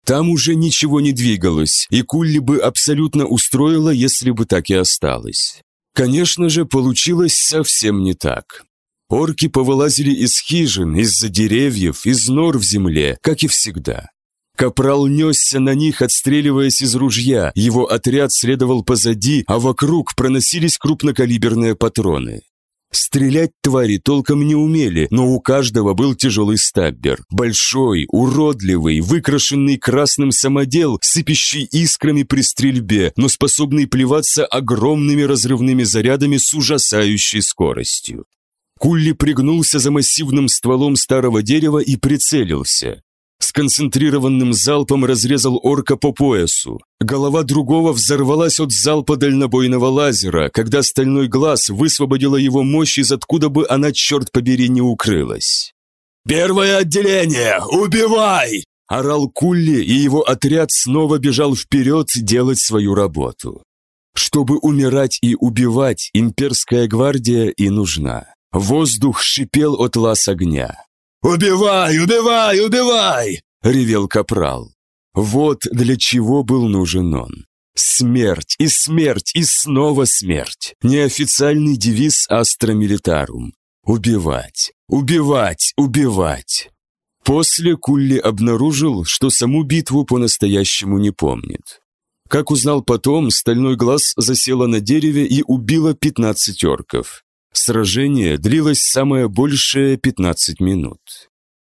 Там уже ничего не двигалось, и Кулли бы абсолютно устроило, если бы так и осталось. Конечно же, получилось совсем не так. Орки повылазили из хижин, из-за деревьев, из нор в земле, как и всегда. Капрал несся на них, отстреливаясь из ружья, его отряд следовал позади, а вокруг проносились крупнокалиберные патроны. Стрелять твари толком не умели, но у каждого был тяжелый стаббер. Большой, уродливый, выкрашенный красным самодел, сыпящий искрами при стрельбе, но способный плеваться огромными разрывными зарядами с ужасающей скоростью. Кулли пригнулся за массивным стволом старого дерева и прицелился. Сконцентрированным залпом разрезал орка по поясу. Голова другого взорвалась от залпа дальнобойного лазера, когда стальной глаз высвободила его мощь из откуда бы она, черт побери, не укрылась. «Первое отделение! Убивай!» Орал Кулли, и его отряд снова бежал вперед делать свою работу. Чтобы умирать и убивать, имперская гвардия и нужна. Воздух шипел от лаз огня. «Убивай, убивай, убивай!» — ревел капрал. Вот для чего был нужен он. Смерть и смерть и снова смерть. Неофициальный девиз Астра Милитарум. Убивать, убивать, убивать. После Кулли обнаружил, что саму битву по-настоящему не помнит. Как узнал потом, стальной глаз засела на дереве и убила 15 орков. Сражение длилось самое большее 15 минут.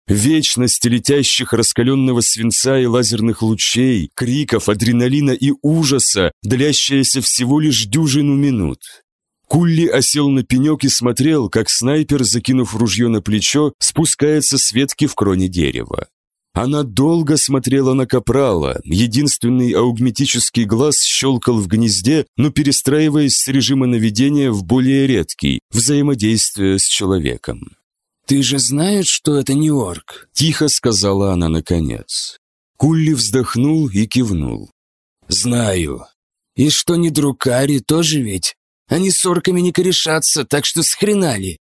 Вечность летящих раскаленного свинца и лазерных лучей, криков, адреналина и ужаса, длящаяся всего лишь дюжину минут. Кулли осел на пенек и смотрел, как снайпер, закинув ружье на плечо, спускается с ветки в кроне дерева. Она долго смотрела на Капрала, единственный аугметический глаз щелкал в гнезде, но перестраиваясь с режима наведения в более редкий, взаимодействие с человеком. «Ты же знаешь, что это не орк?» – тихо сказала она наконец. Кулли вздохнул и кивнул. «Знаю. И что не друкари, тоже ведь? Они с орками не корешатся, так что схренали».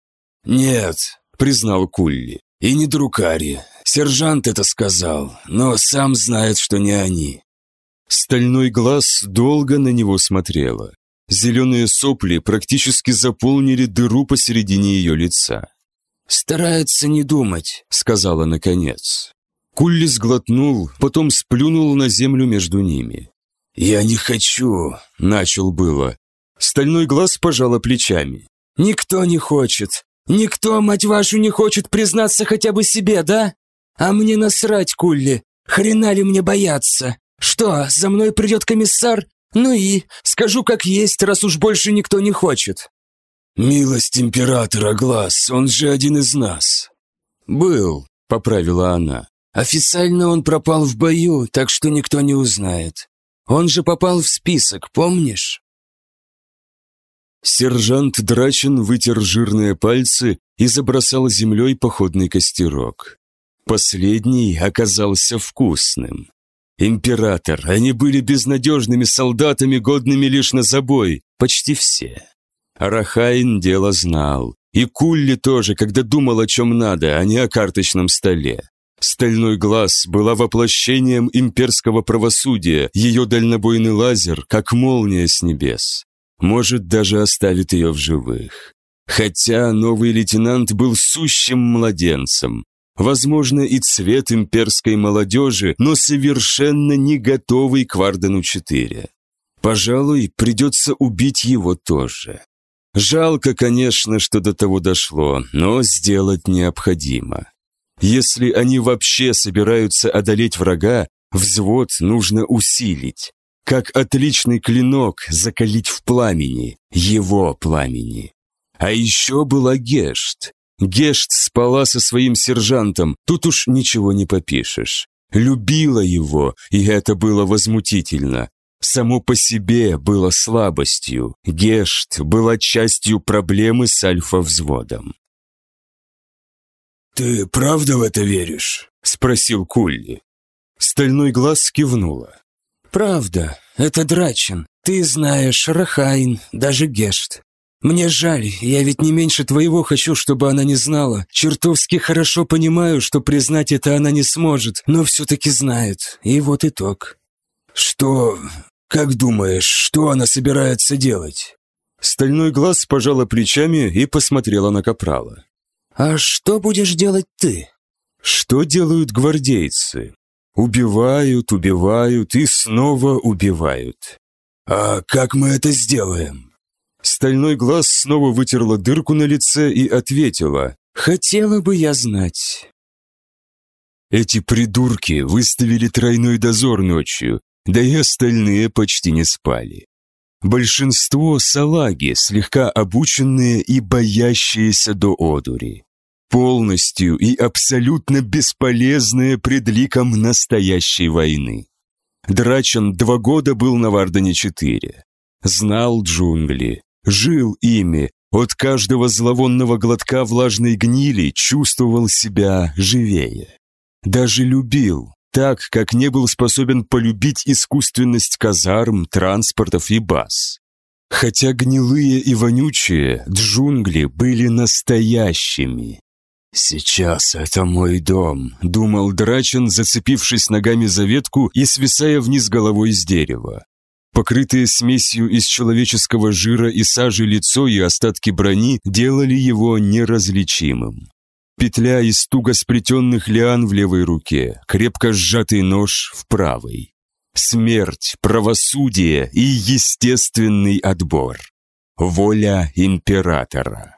«Нет», – признал Кулли. «И не друкари. Сержант это сказал, но сам знает, что не они. Стальной глаз долго на него смотрела. Зеленые сопли практически заполнили дыру посередине ее лица. «Старается не думать», — сказала наконец. Кулли сглотнул, потом сплюнул на землю между ними. «Я не хочу», — начал было. Стальной глаз пожала плечами. «Никто не хочет. Никто, мать вашу, не хочет признаться хотя бы себе, да? А мне насрать, Кулли. Хрена ли мне бояться? Что, за мной придет комиссар? Ну и скажу как есть, раз уж больше никто не хочет». «Милость императора, глаз, он же один из нас». «Был», — поправила она. «Официально он пропал в бою, так что никто не узнает. Он же попал в список, помнишь?» Сержант Драчен вытер жирные пальцы и забросал землей походный костерок. Последний оказался вкусным. Император, они были безнадежными солдатами, годными лишь на забой, почти все. Арахайн дело знал. И Кулли тоже, когда думал о чем надо, а не о карточном столе. Стальной глаз была воплощением имперского правосудия, ее дальнобойный лазер, как молния с небес. Может, даже оставит ее в живых. Хотя новый лейтенант был сущим младенцем. Возможно, и цвет имперской молодежи, но совершенно не готовый к Вардену-4. Пожалуй, придется убить его тоже. Жалко, конечно, что до того дошло, но сделать необходимо. Если они вообще собираются одолеть врага, взвод нужно усилить. Как отличный клинок закалить в пламени, его пламени. А еще была Гешт. Гешт спала со своим сержантом, тут уж ничего не попишешь. Любила его, и это было возмутительно. Само по себе было слабостью. Гешт была частью проблемы с альфа-взводом. «Ты правда в это веришь?» — спросил Кулли. Стальной глаз кивнула. «Правда, это Драчен. Ты знаешь, Рахайн, даже Гешт. Мне жаль, я ведь не меньше твоего хочу, чтобы она не знала. Чертовски хорошо понимаю, что признать это она не сможет, но все-таки знает. И вот итог». «Что... как думаешь, что она собирается делать?» Стальной глаз пожала плечами и посмотрела на Капрала. «А что будешь делать ты?» «Что делают гвардейцы? Убивают, убивают и снова убивают». «А как мы это сделаем?» Стальной глаз снова вытерла дырку на лице и ответила. «Хотела бы я знать». Эти придурки выставили тройной дозор ночью, да и остальные почти не спали. Большинство – салаги, слегка обученные и боящиеся до одури полностью и абсолютно бесполезное пред ликом настоящей войны. Драчан два года был на Вардане-4. Знал джунгли, жил ими, от каждого зловонного глотка влажной гнили чувствовал себя живее. Даже любил, так, как не был способен полюбить искусственность казарм, транспортов и баз. Хотя гнилые и вонючие, джунгли были настоящими. «Сейчас это мой дом», — думал Драчен, зацепившись ногами за ветку и свисая вниз головой с дерева. Покрытые смесью из человеческого жира и сажи лицо и остатки брони делали его неразличимым. Петля из туго сплетенных лиан в левой руке, крепко сжатый нож в правой. Смерть, правосудие и естественный отбор. Воля императора.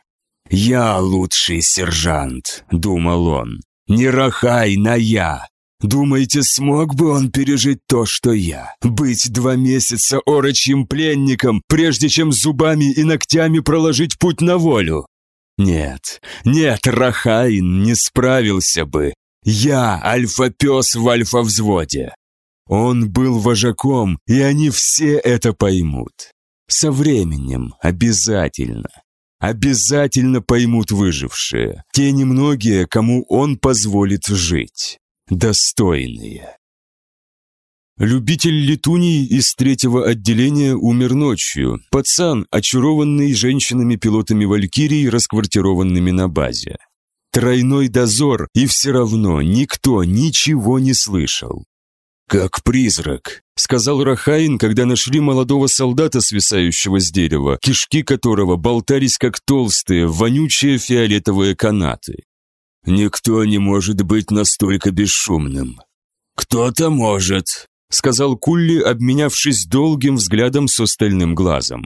«Я лучший сержант», — думал он. «Не рахай на я. Думаете, смог бы он пережить то, что я? Быть два месяца орочьим пленником, прежде чем зубами и ногтями проложить путь на волю? Нет, нет, Рахайн не справился бы. Я альфа-пес в альфа-взводе. Он был вожаком, и они все это поймут. Со временем, обязательно обязательно поймут выжившие, те немногие, кому он позволит жить, достойные. Любитель летуний из третьего отделения умер ночью, пацан, очарованный женщинами-пилотами Валькирий, расквартированными на базе. Тройной дозор, и все равно никто ничего не слышал. «Как призрак», — сказал Рахаин, когда нашли молодого солдата, свисающего с дерева, кишки которого болтались как толстые, вонючие фиолетовые канаты. «Никто не может быть настолько бесшумным». «Кто-то может», — сказал Кулли, обменявшись долгим взглядом с остальным глазом.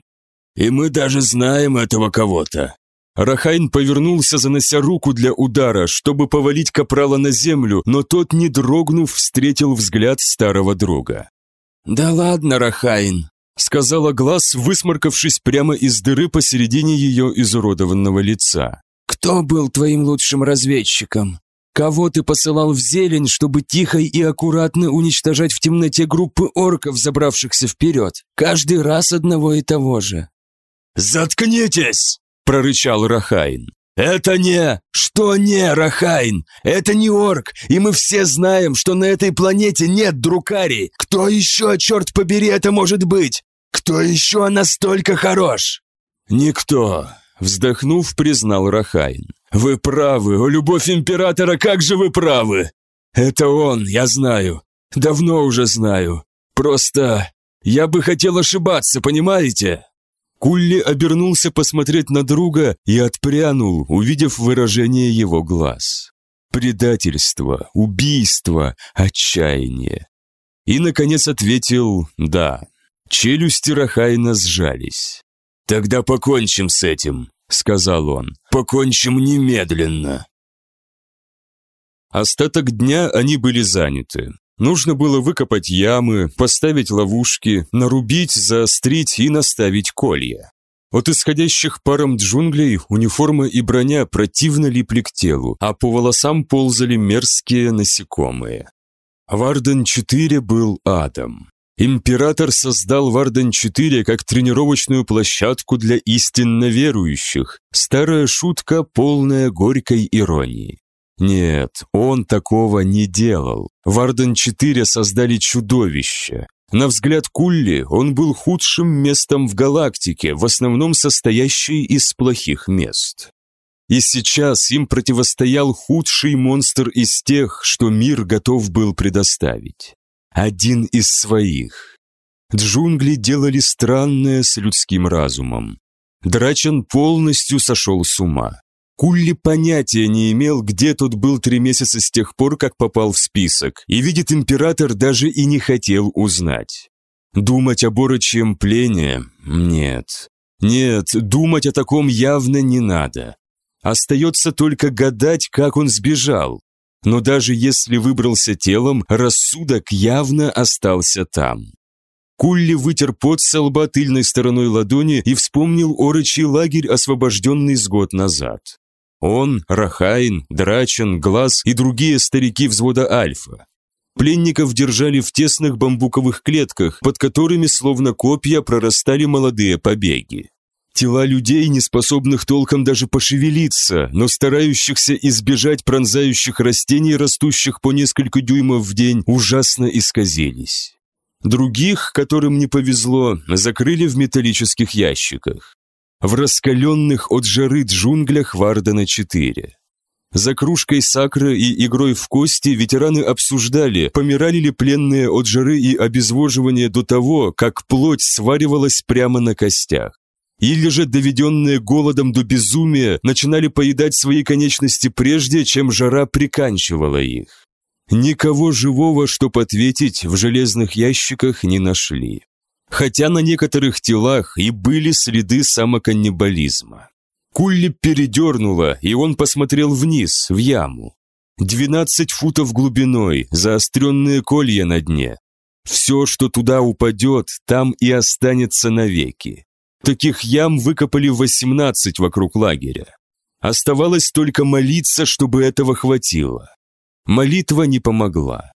«И мы даже знаем этого кого-то. Рахайн повернулся, занося руку для удара, чтобы повалить капрала на землю, но тот, не дрогнув, встретил взгляд старого друга. «Да ладно, Рахайн», — сказала Глаз, высморкавшись прямо из дыры посередине ее изуродованного лица. «Кто был твоим лучшим разведчиком? Кого ты посылал в зелень, чтобы тихо и аккуратно уничтожать в темноте группы орков, забравшихся вперед? Каждый раз одного и того же». «Заткнитесь!» – прорычал Рахайн. «Это не... Что не, Рахайн? Это не орк, и мы все знаем, что на этой планете нет друкари. Кто еще, черт побери, это может быть? Кто еще настолько хорош?» «Никто», – вздохнув, признал Рахайн. «Вы правы, о любовь императора, как же вы правы! Это он, я знаю. Давно уже знаю. Просто я бы хотел ошибаться, понимаете?» Кулли обернулся посмотреть на друга и отпрянул, увидев выражение его глаз. Предательство, убийство, отчаяние. И, наконец, ответил «да». Челюсти Рахайна сжались. «Тогда покончим с этим», — сказал он. «Покончим немедленно». Остаток дня они были заняты. Нужно было выкопать ямы, поставить ловушки, нарубить, заострить и наставить колья. От исходящих паром джунглей униформа и броня противно липли к телу, а по волосам ползали мерзкие насекомые. Варден-4 был адом. Император создал Варден-4 как тренировочную площадку для истинно верующих. Старая шутка, полная горькой иронии. Нет, он такого не делал. Варден-4 создали чудовище. На взгляд Кулли он был худшим местом в галактике, в основном состоящей из плохих мест. И сейчас им противостоял худший монстр из тех, что мир готов был предоставить. Один из своих. Джунгли делали странное с людским разумом. Драчен полностью сошел с ума. Кулли понятия не имел, где тот был три месяца с тех пор, как попал в список, и видит император даже и не хотел узнать. Думать о борочьем плене? Нет. Нет, думать о таком явно не надо. Остается только гадать, как он сбежал. Но даже если выбрался телом, рассудок явно остался там. Кулли вытер пот со лба тыльной стороной ладони и вспомнил орочий лагерь, освобожденный с год назад. Он, Рахайн, Драчен, Глаз и другие старики взвода Альфа. Пленников держали в тесных бамбуковых клетках, под которыми словно копья прорастали молодые побеги. Тела людей, не способных толком даже пошевелиться, но старающихся избежать пронзающих растений, растущих по несколько дюймов в день, ужасно исказились. Других, которым не повезло, закрыли в металлических ящиках в раскаленных от жары джунглях Вардена-4. За кружкой сакры и игрой в кости ветераны обсуждали, помирали ли пленные от жары и обезвоживания до того, как плоть сваривалась прямо на костях. Или же, доведенные голодом до безумия, начинали поедать свои конечности прежде, чем жара приканчивала их. Никого живого, чтоб ответить, в железных ящиках не нашли хотя на некоторых телах и были следы самоканнибализма. Кулли передернуло, и он посмотрел вниз, в яму. Двенадцать футов глубиной, заостренные колья на дне. Все, что туда упадет, там и останется навеки. Таких ям выкопали восемнадцать вокруг лагеря. Оставалось только молиться, чтобы этого хватило. Молитва не помогла.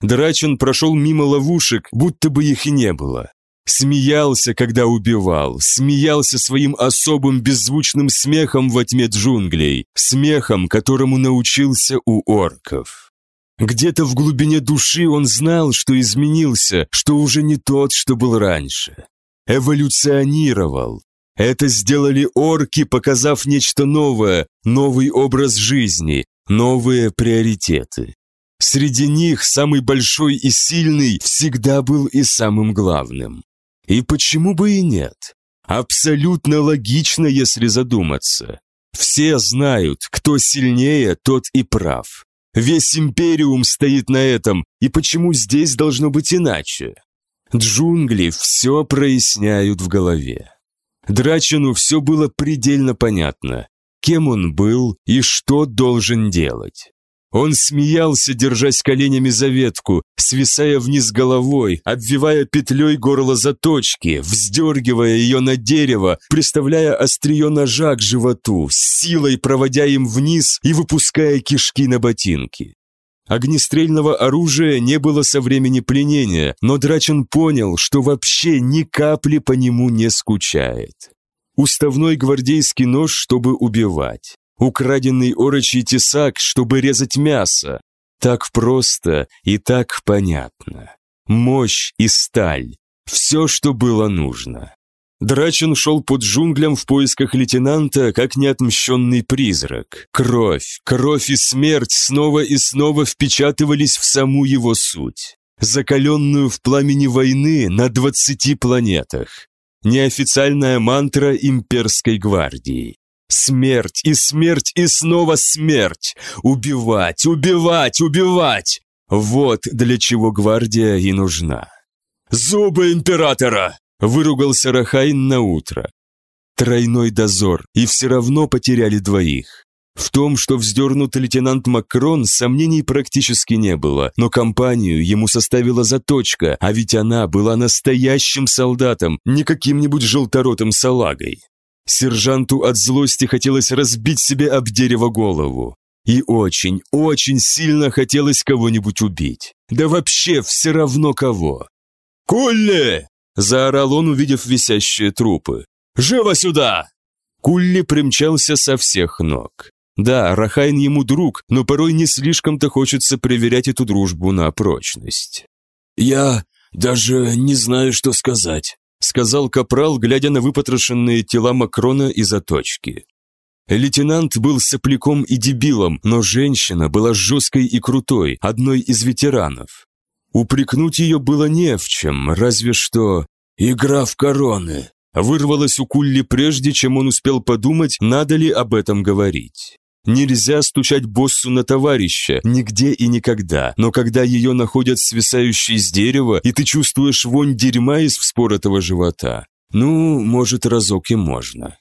Драчен прошел мимо ловушек, будто бы их и не было. Смеялся, когда убивал, смеялся своим особым беззвучным смехом во тьме джунглей, смехом, которому научился у орков. Где-то в глубине души он знал, что изменился, что уже не тот, что был раньше. Эволюционировал. Это сделали орки, показав нечто новое, новый образ жизни, новые приоритеты. Среди них самый большой и сильный всегда был и самым главным. И почему бы и нет? Абсолютно логично, если задуматься. Все знают, кто сильнее, тот и прав. Весь Империум стоит на этом, и почему здесь должно быть иначе? Джунгли все проясняют в голове. Драчину все было предельно понятно, кем он был и что должен делать. Он смеялся, держась коленями за ветку, свисая вниз головой, обвивая петлей горло заточки, вздергивая ее на дерево, приставляя острие ножа к животу, силой проводя им вниз и выпуская кишки на ботинки. Огнестрельного оружия не было со времени пленения, но Драчен понял, что вообще ни капли по нему не скучает. Уставной гвардейский нож, чтобы убивать. Украденный орочий тесак, чтобы резать мясо. Так просто и так понятно. Мощь и сталь. Все, что было нужно. Драчен шел под джунглям в поисках лейтенанта, как неотмщенный призрак. Кровь, кровь и смерть снова и снова впечатывались в саму его суть. Закаленную в пламени войны на двадцати планетах. Неофициальная мантра имперской гвардии. Смерть и смерть и снова смерть. Убивать, убивать, убивать. Вот для чего гвардия и нужна. «Зубы императора!» – выругался Рахайн на утро. Тройной дозор, и все равно потеряли двоих. В том, что вздернут лейтенант Макрон, сомнений практически не было, но компанию ему составила заточка, а ведь она была настоящим солдатом, не каким-нибудь желторотым салагой. Сержанту от злости хотелось разбить себе об дерево голову. И очень, очень сильно хотелось кого-нибудь убить. Да вообще все равно кого. «Кулли!» – заорал он, увидев висящие трупы. «Живо сюда!» Кулли примчался со всех ног. Да, Рахайн ему друг, но порой не слишком-то хочется проверять эту дружбу на прочность. «Я даже не знаю, что сказать», сказал Капрал, глядя на выпотрошенные тела Макрона и заточки. Лейтенант был сопляком и дебилом, но женщина была жесткой и крутой, одной из ветеранов. Упрекнуть ее было не в чем, разве что «игра в короны», вырвалась у Кулли прежде, чем он успел подумать, надо ли об этом говорить. Нельзя стучать боссу на товарища, нигде и никогда, но когда ее находят свисающей с дерева, и ты чувствуешь вонь дерьма из вспоротого живота, ну, может, разок и можно.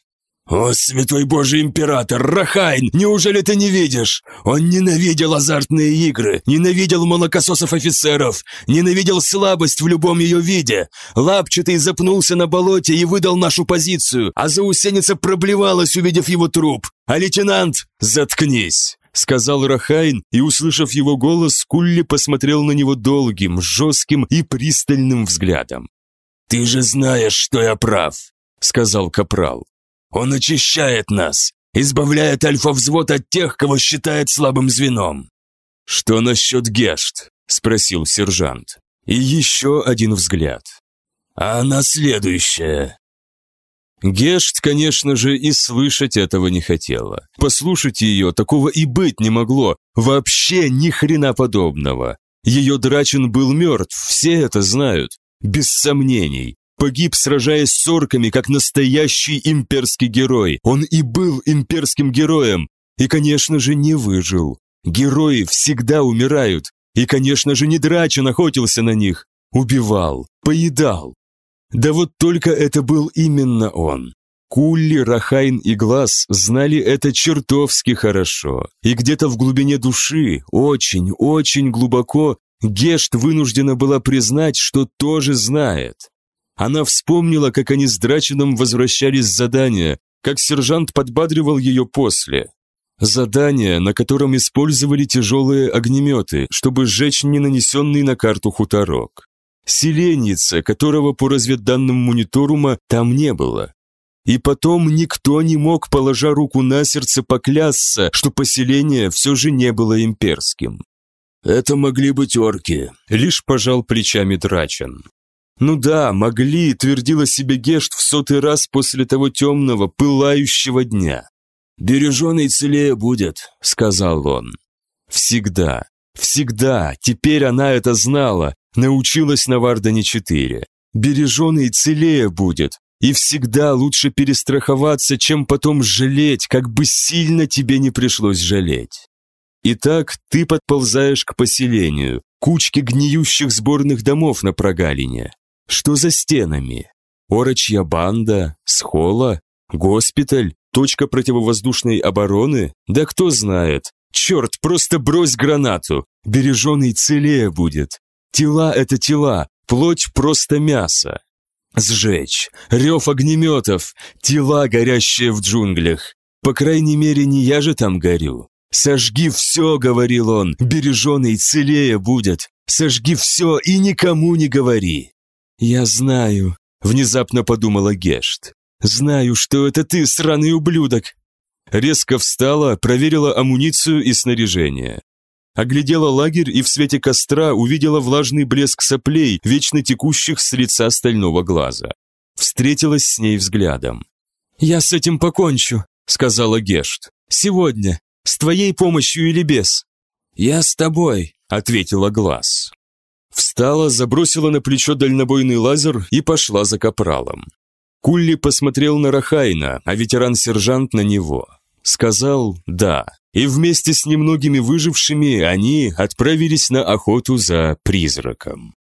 «О, святой божий император, Рахайн, неужели ты не видишь? Он ненавидел азартные игры, ненавидел молокососов-офицеров, ненавидел слабость в любом ее виде. Лапчатый запнулся на болоте и выдал нашу позицию, а заусеница проблевалась, увидев его труп. А лейтенант, заткнись!» Сказал Рахайн, и, услышав его голос, Кулли посмотрел на него долгим, жестким и пристальным взглядом. «Ты же знаешь, что я прав», — сказал Капрал. Он очищает нас, избавляет альфа-взвод от тех, кого считает слабым звеном». «Что насчет Гешт?» – спросил сержант. И еще один взгляд. «А на следующее?» Гешт, конечно же, и слышать этого не хотела. Послушать ее такого и быть не могло. Вообще ни хрена подобного. Ее Драчен был мертв, все это знают. Без сомнений. Погиб, сражаясь с орками, как настоящий имперский герой. Он и был имперским героем. И, конечно же, не выжил. Герои всегда умирают. И, конечно же, не Драчен охотился на них. Убивал, поедал. Да вот только это был именно он. Кулли, Рахайн и Глаз знали это чертовски хорошо. И где-то в глубине души, очень, очень глубоко, Гешт вынуждена была признать, что тоже знает. Она вспомнила, как они с Драчином возвращались с задания, как сержант подбадривал ее после. Задание, на котором использовали тяжелые огнеметы, чтобы сжечь ненанесенный на карту хуторок. Селенница, которого по разведданным мониторума там не было. И потом никто не мог, положа руку на сердце, поклясться, что поселение все же не было имперским. «Это могли быть орки», — лишь пожал плечами Драчен. Ну да, могли, твердила себе Гешт в сотый раз после того темного, пылающего дня. «Береженый целее будет», — сказал он. Всегда. Всегда, теперь она это знала, научилась на Вардане-4. Береженый целее будет, и всегда лучше перестраховаться, чем потом жалеть, как бы сильно тебе не пришлось жалеть. Итак, ты подползаешь к поселению, кучке гниющих сборных домов на прогалине. Что за стенами? Орочья банда? Схола? Госпиталь? Точка противовоздушной обороны? Да кто знает. Черт, просто брось гранату. Береженый целее будет. Тела — это тела, плоть — просто мясо. Сжечь, рев огнеметов, тела, горящие в джунглях. По крайней мере, не я же там горю. «Сожги все», — говорил он, — «береженый целее будет. Сожги все и никому не говори». «Я знаю», — внезапно подумала Гешт. «Знаю, что это ты, сраный ублюдок». Резко встала, проверила амуницию и снаряжение. Оглядела лагерь и в свете костра увидела влажный блеск соплей, вечно текущих с лица стального глаза. Встретилась с ней взглядом. «Я с этим покончу», — сказала Гешт. «Сегодня. С твоей помощью или без?» «Я с тобой», — ответила Глаз. Встала, забросила на плечо дальнобойный лазер и пошла за капралом. Кулли посмотрел на Рахайна, а ветеран-сержант на него. Сказал «да», и вместе с немногими выжившими они отправились на охоту за призраком.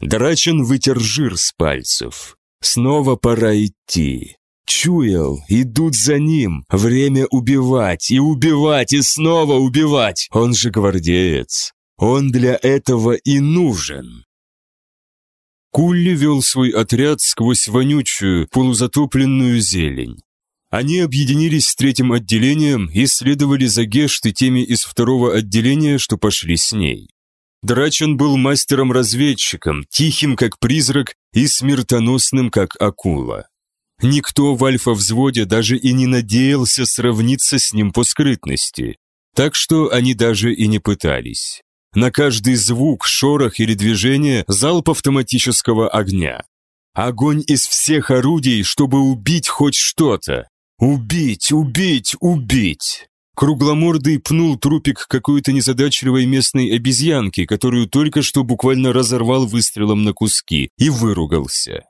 Драчен вытер жир с пальцев. Снова пора идти. Чуял, идут за ним. Время убивать и убивать и снова убивать. Он же гвардеец. Он для этого и нужен. Кулли вел свой отряд сквозь вонючую, полузатопленную зелень. Они объединились с третьим отделением и следовали за Гешт и теми из второго отделения, что пошли с ней. Драчен был мастером-разведчиком, тихим как призрак и смертоносным как акула. Никто в альфа-взводе даже и не надеялся сравниться с ним по скрытности, так что они даже и не пытались. На каждый звук, шорох или движение залп автоматического огня. Огонь из всех орудий, чтобы убить хоть что-то. Убить, убить, убить. Кругломордый пнул трупик какой-то незадачливой местной обезьянки, которую только что буквально разорвал выстрелом на куски, и выругался.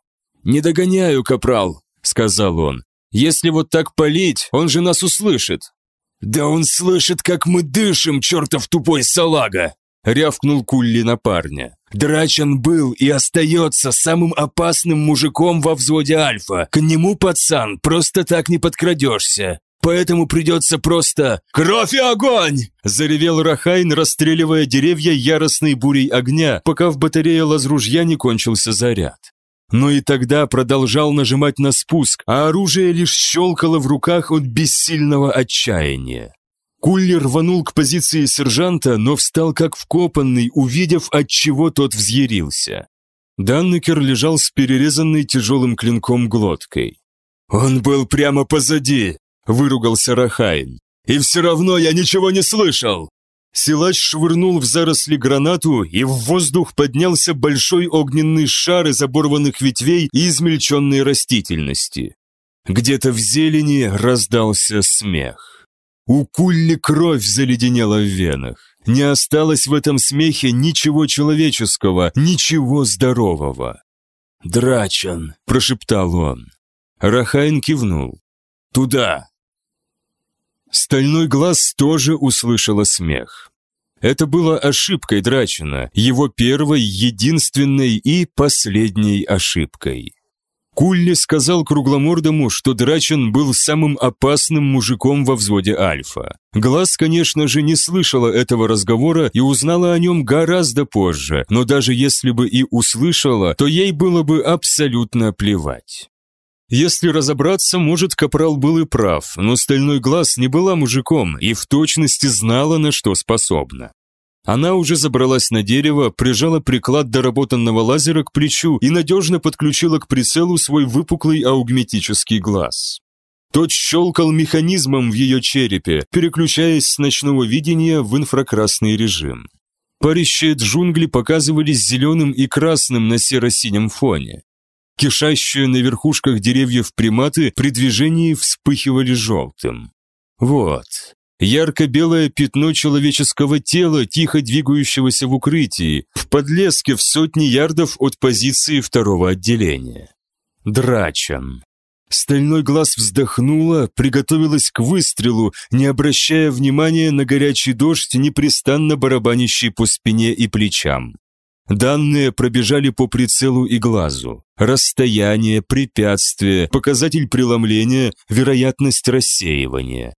«Не догоняю, капрал», — сказал он. «Если вот так палить, он же нас услышит». «Да он слышит, как мы дышим, чертов тупой салага!» — рявкнул Кулли на парня. «Драчан был и остается самым опасным мужиком во взводе Альфа. К нему, пацан, просто так не подкрадешься. Поэтому придется просто... «Кровь и огонь!» – заревел Рахайн, расстреливая деревья яростной бурей огня, пока в батарее лазружья не кончился заряд но и тогда продолжал нажимать на спуск, а оружие лишь щелкало в руках от бессильного отчаяния. Кулли рванул к позиции сержанта, но встал как вкопанный, увидев, от чего тот взъярился. Даннекер лежал с перерезанной тяжелым клинком глоткой. «Он был прямо позади!» – выругался Рахайн. «И все равно я ничего не слышал! Силач швырнул в заросли гранату, и в воздух поднялся большой огненный шар из оборванных ветвей и измельченной растительности. Где-то в зелени раздался смех. У Кулли кровь заледенела в венах. Не осталось в этом смехе ничего человеческого, ничего здорового. «Драчан», — прошептал он. Рахайн кивнул. «Туда!» Стальной глаз тоже услышала смех. Это было ошибкой Драчина, его первой, единственной и последней ошибкой. Кулли сказал Кругломордому, что Драчен был самым опасным мужиком во взводе Альфа. Глаз, конечно же, не слышала этого разговора и узнала о нем гораздо позже, но даже если бы и услышала, то ей было бы абсолютно плевать. Если разобраться, может, Капрал был и прав, но Стальной Глаз не была мужиком и в точности знала, на что способна. Она уже забралась на дерево, прижала приклад доработанного лазера к плечу и надежно подключила к прицелу свой выпуклый аугметический глаз. Тот щелкал механизмом в ее черепе, переключаясь с ночного видения в инфракрасный режим. Парящие джунгли показывались зеленым и красным на серо-синем фоне. Кишащие на верхушках деревьев приматы при движении вспыхивали желтым. Вот, Ярко-белое пятно человеческого тела, тихо двигающегося в укрытии, в подлеске в сотни ярдов от позиции второго отделения. Драчан. Стальной глаз вздохнула, приготовилась к выстрелу, не обращая внимания на горячий дождь, непрестанно барабанящий по спине и плечам. Данные пробежали по прицелу и глазу. Расстояние, препятствие, показатель преломления, вероятность рассеивания.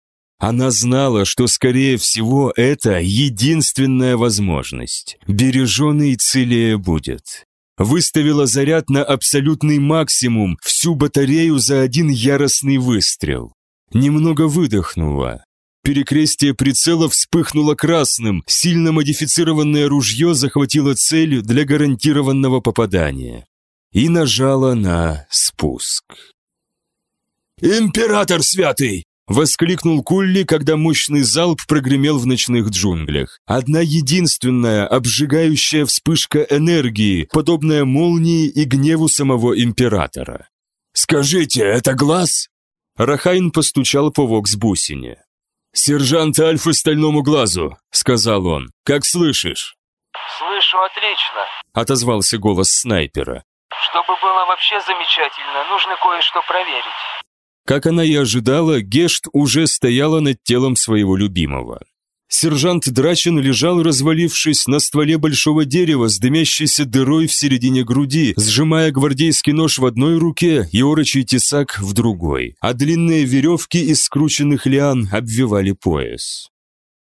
Она знала, что, скорее всего, это единственная возможность. Береженый целее будет выставила заряд на абсолютный максимум, всю батарею за один яростный выстрел. Немного выдохнула. Перекрестие прицела вспыхнуло красным, сильно модифицированное ружье захватило цель для гарантированного попадания. И нажала на спуск. «Император святый!» Воскликнул Кулли, когда мощный залп прогремел в ночных джунглях. Одна единственная, обжигающая вспышка энергии, подобная молнии и гневу самого императора. «Скажите, это глаз?» Рахайн постучал по вокс-бусине. «Сержант Альфа стальному глазу», — сказал он. «Как слышишь?» «Слышу отлично», — отозвался голос снайпера. «Чтобы было вообще замечательно, нужно кое-что проверить». Как она и ожидала, Гешт уже стояла над телом своего любимого. Сержант Драчен лежал, развалившись на стволе большого дерева с дымящейся дырой в середине груди, сжимая гвардейский нож в одной руке и орочий тесак в другой, а длинные веревки из скрученных лиан обвивали пояс.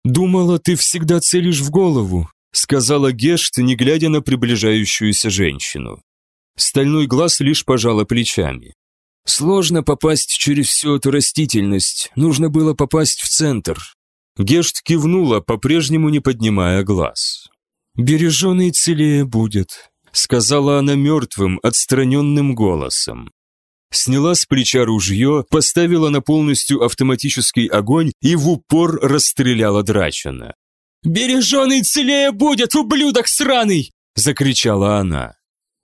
«Думала, ты всегда целишь в голову», — сказала Гешт, не глядя на приближающуюся женщину. Стальной глаз лишь пожала плечами. Сложно попасть через всю эту растительность, нужно было попасть в центр. Гешт кивнула, по-прежнему не поднимая глаз. «Береженый целее будет», — сказала она мертвым, отстраненным голосом. Сняла с плеча ружье, поставила на полностью автоматический огонь и в упор расстреляла Драчана. «Береженый целее будет, ублюдок сраный!» — закричала она.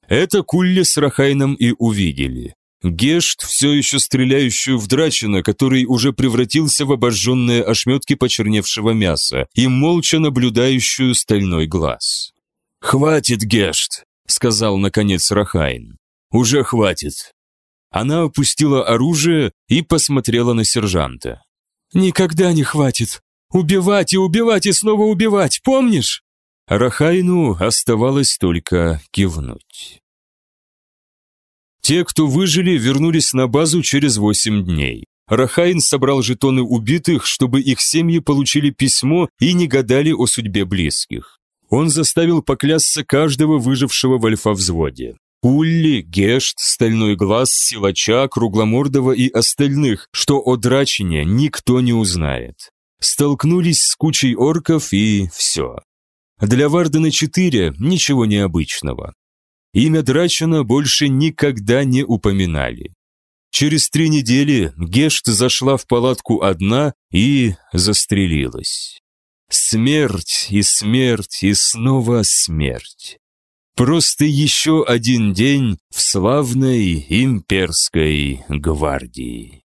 Это Кулли с Рахайном и увидели. Гешт, все еще стреляющую в Драчина, который уже превратился в обожженные ошметки почерневшего мяса, и молча наблюдающую стальной глаз. «Хватит, Гешт!» — сказал, наконец, Рахайн. «Уже хватит!» Она опустила оружие и посмотрела на сержанта. «Никогда не хватит! Убивать и убивать и снова убивать, помнишь?» Рахайну оставалось только кивнуть. Те, кто выжили, вернулись на базу через 8 дней. Рахайн собрал жетоны убитых, чтобы их семьи получили письмо и не гадали о судьбе близких. Он заставил поклясться каждого выжившего в альфа-взводе. Улли, Гешт, Стальной Глаз, Силача, Кругломордова и остальных, что о Драчине никто не узнает. Столкнулись с кучей орков и все. Для Вардена-4 ничего необычного. Имя Драчина больше никогда не упоминали. Через три недели Гешт зашла в палатку одна и застрелилась. Смерть и смерть и снова смерть. Просто еще один день в славной имперской гвардии.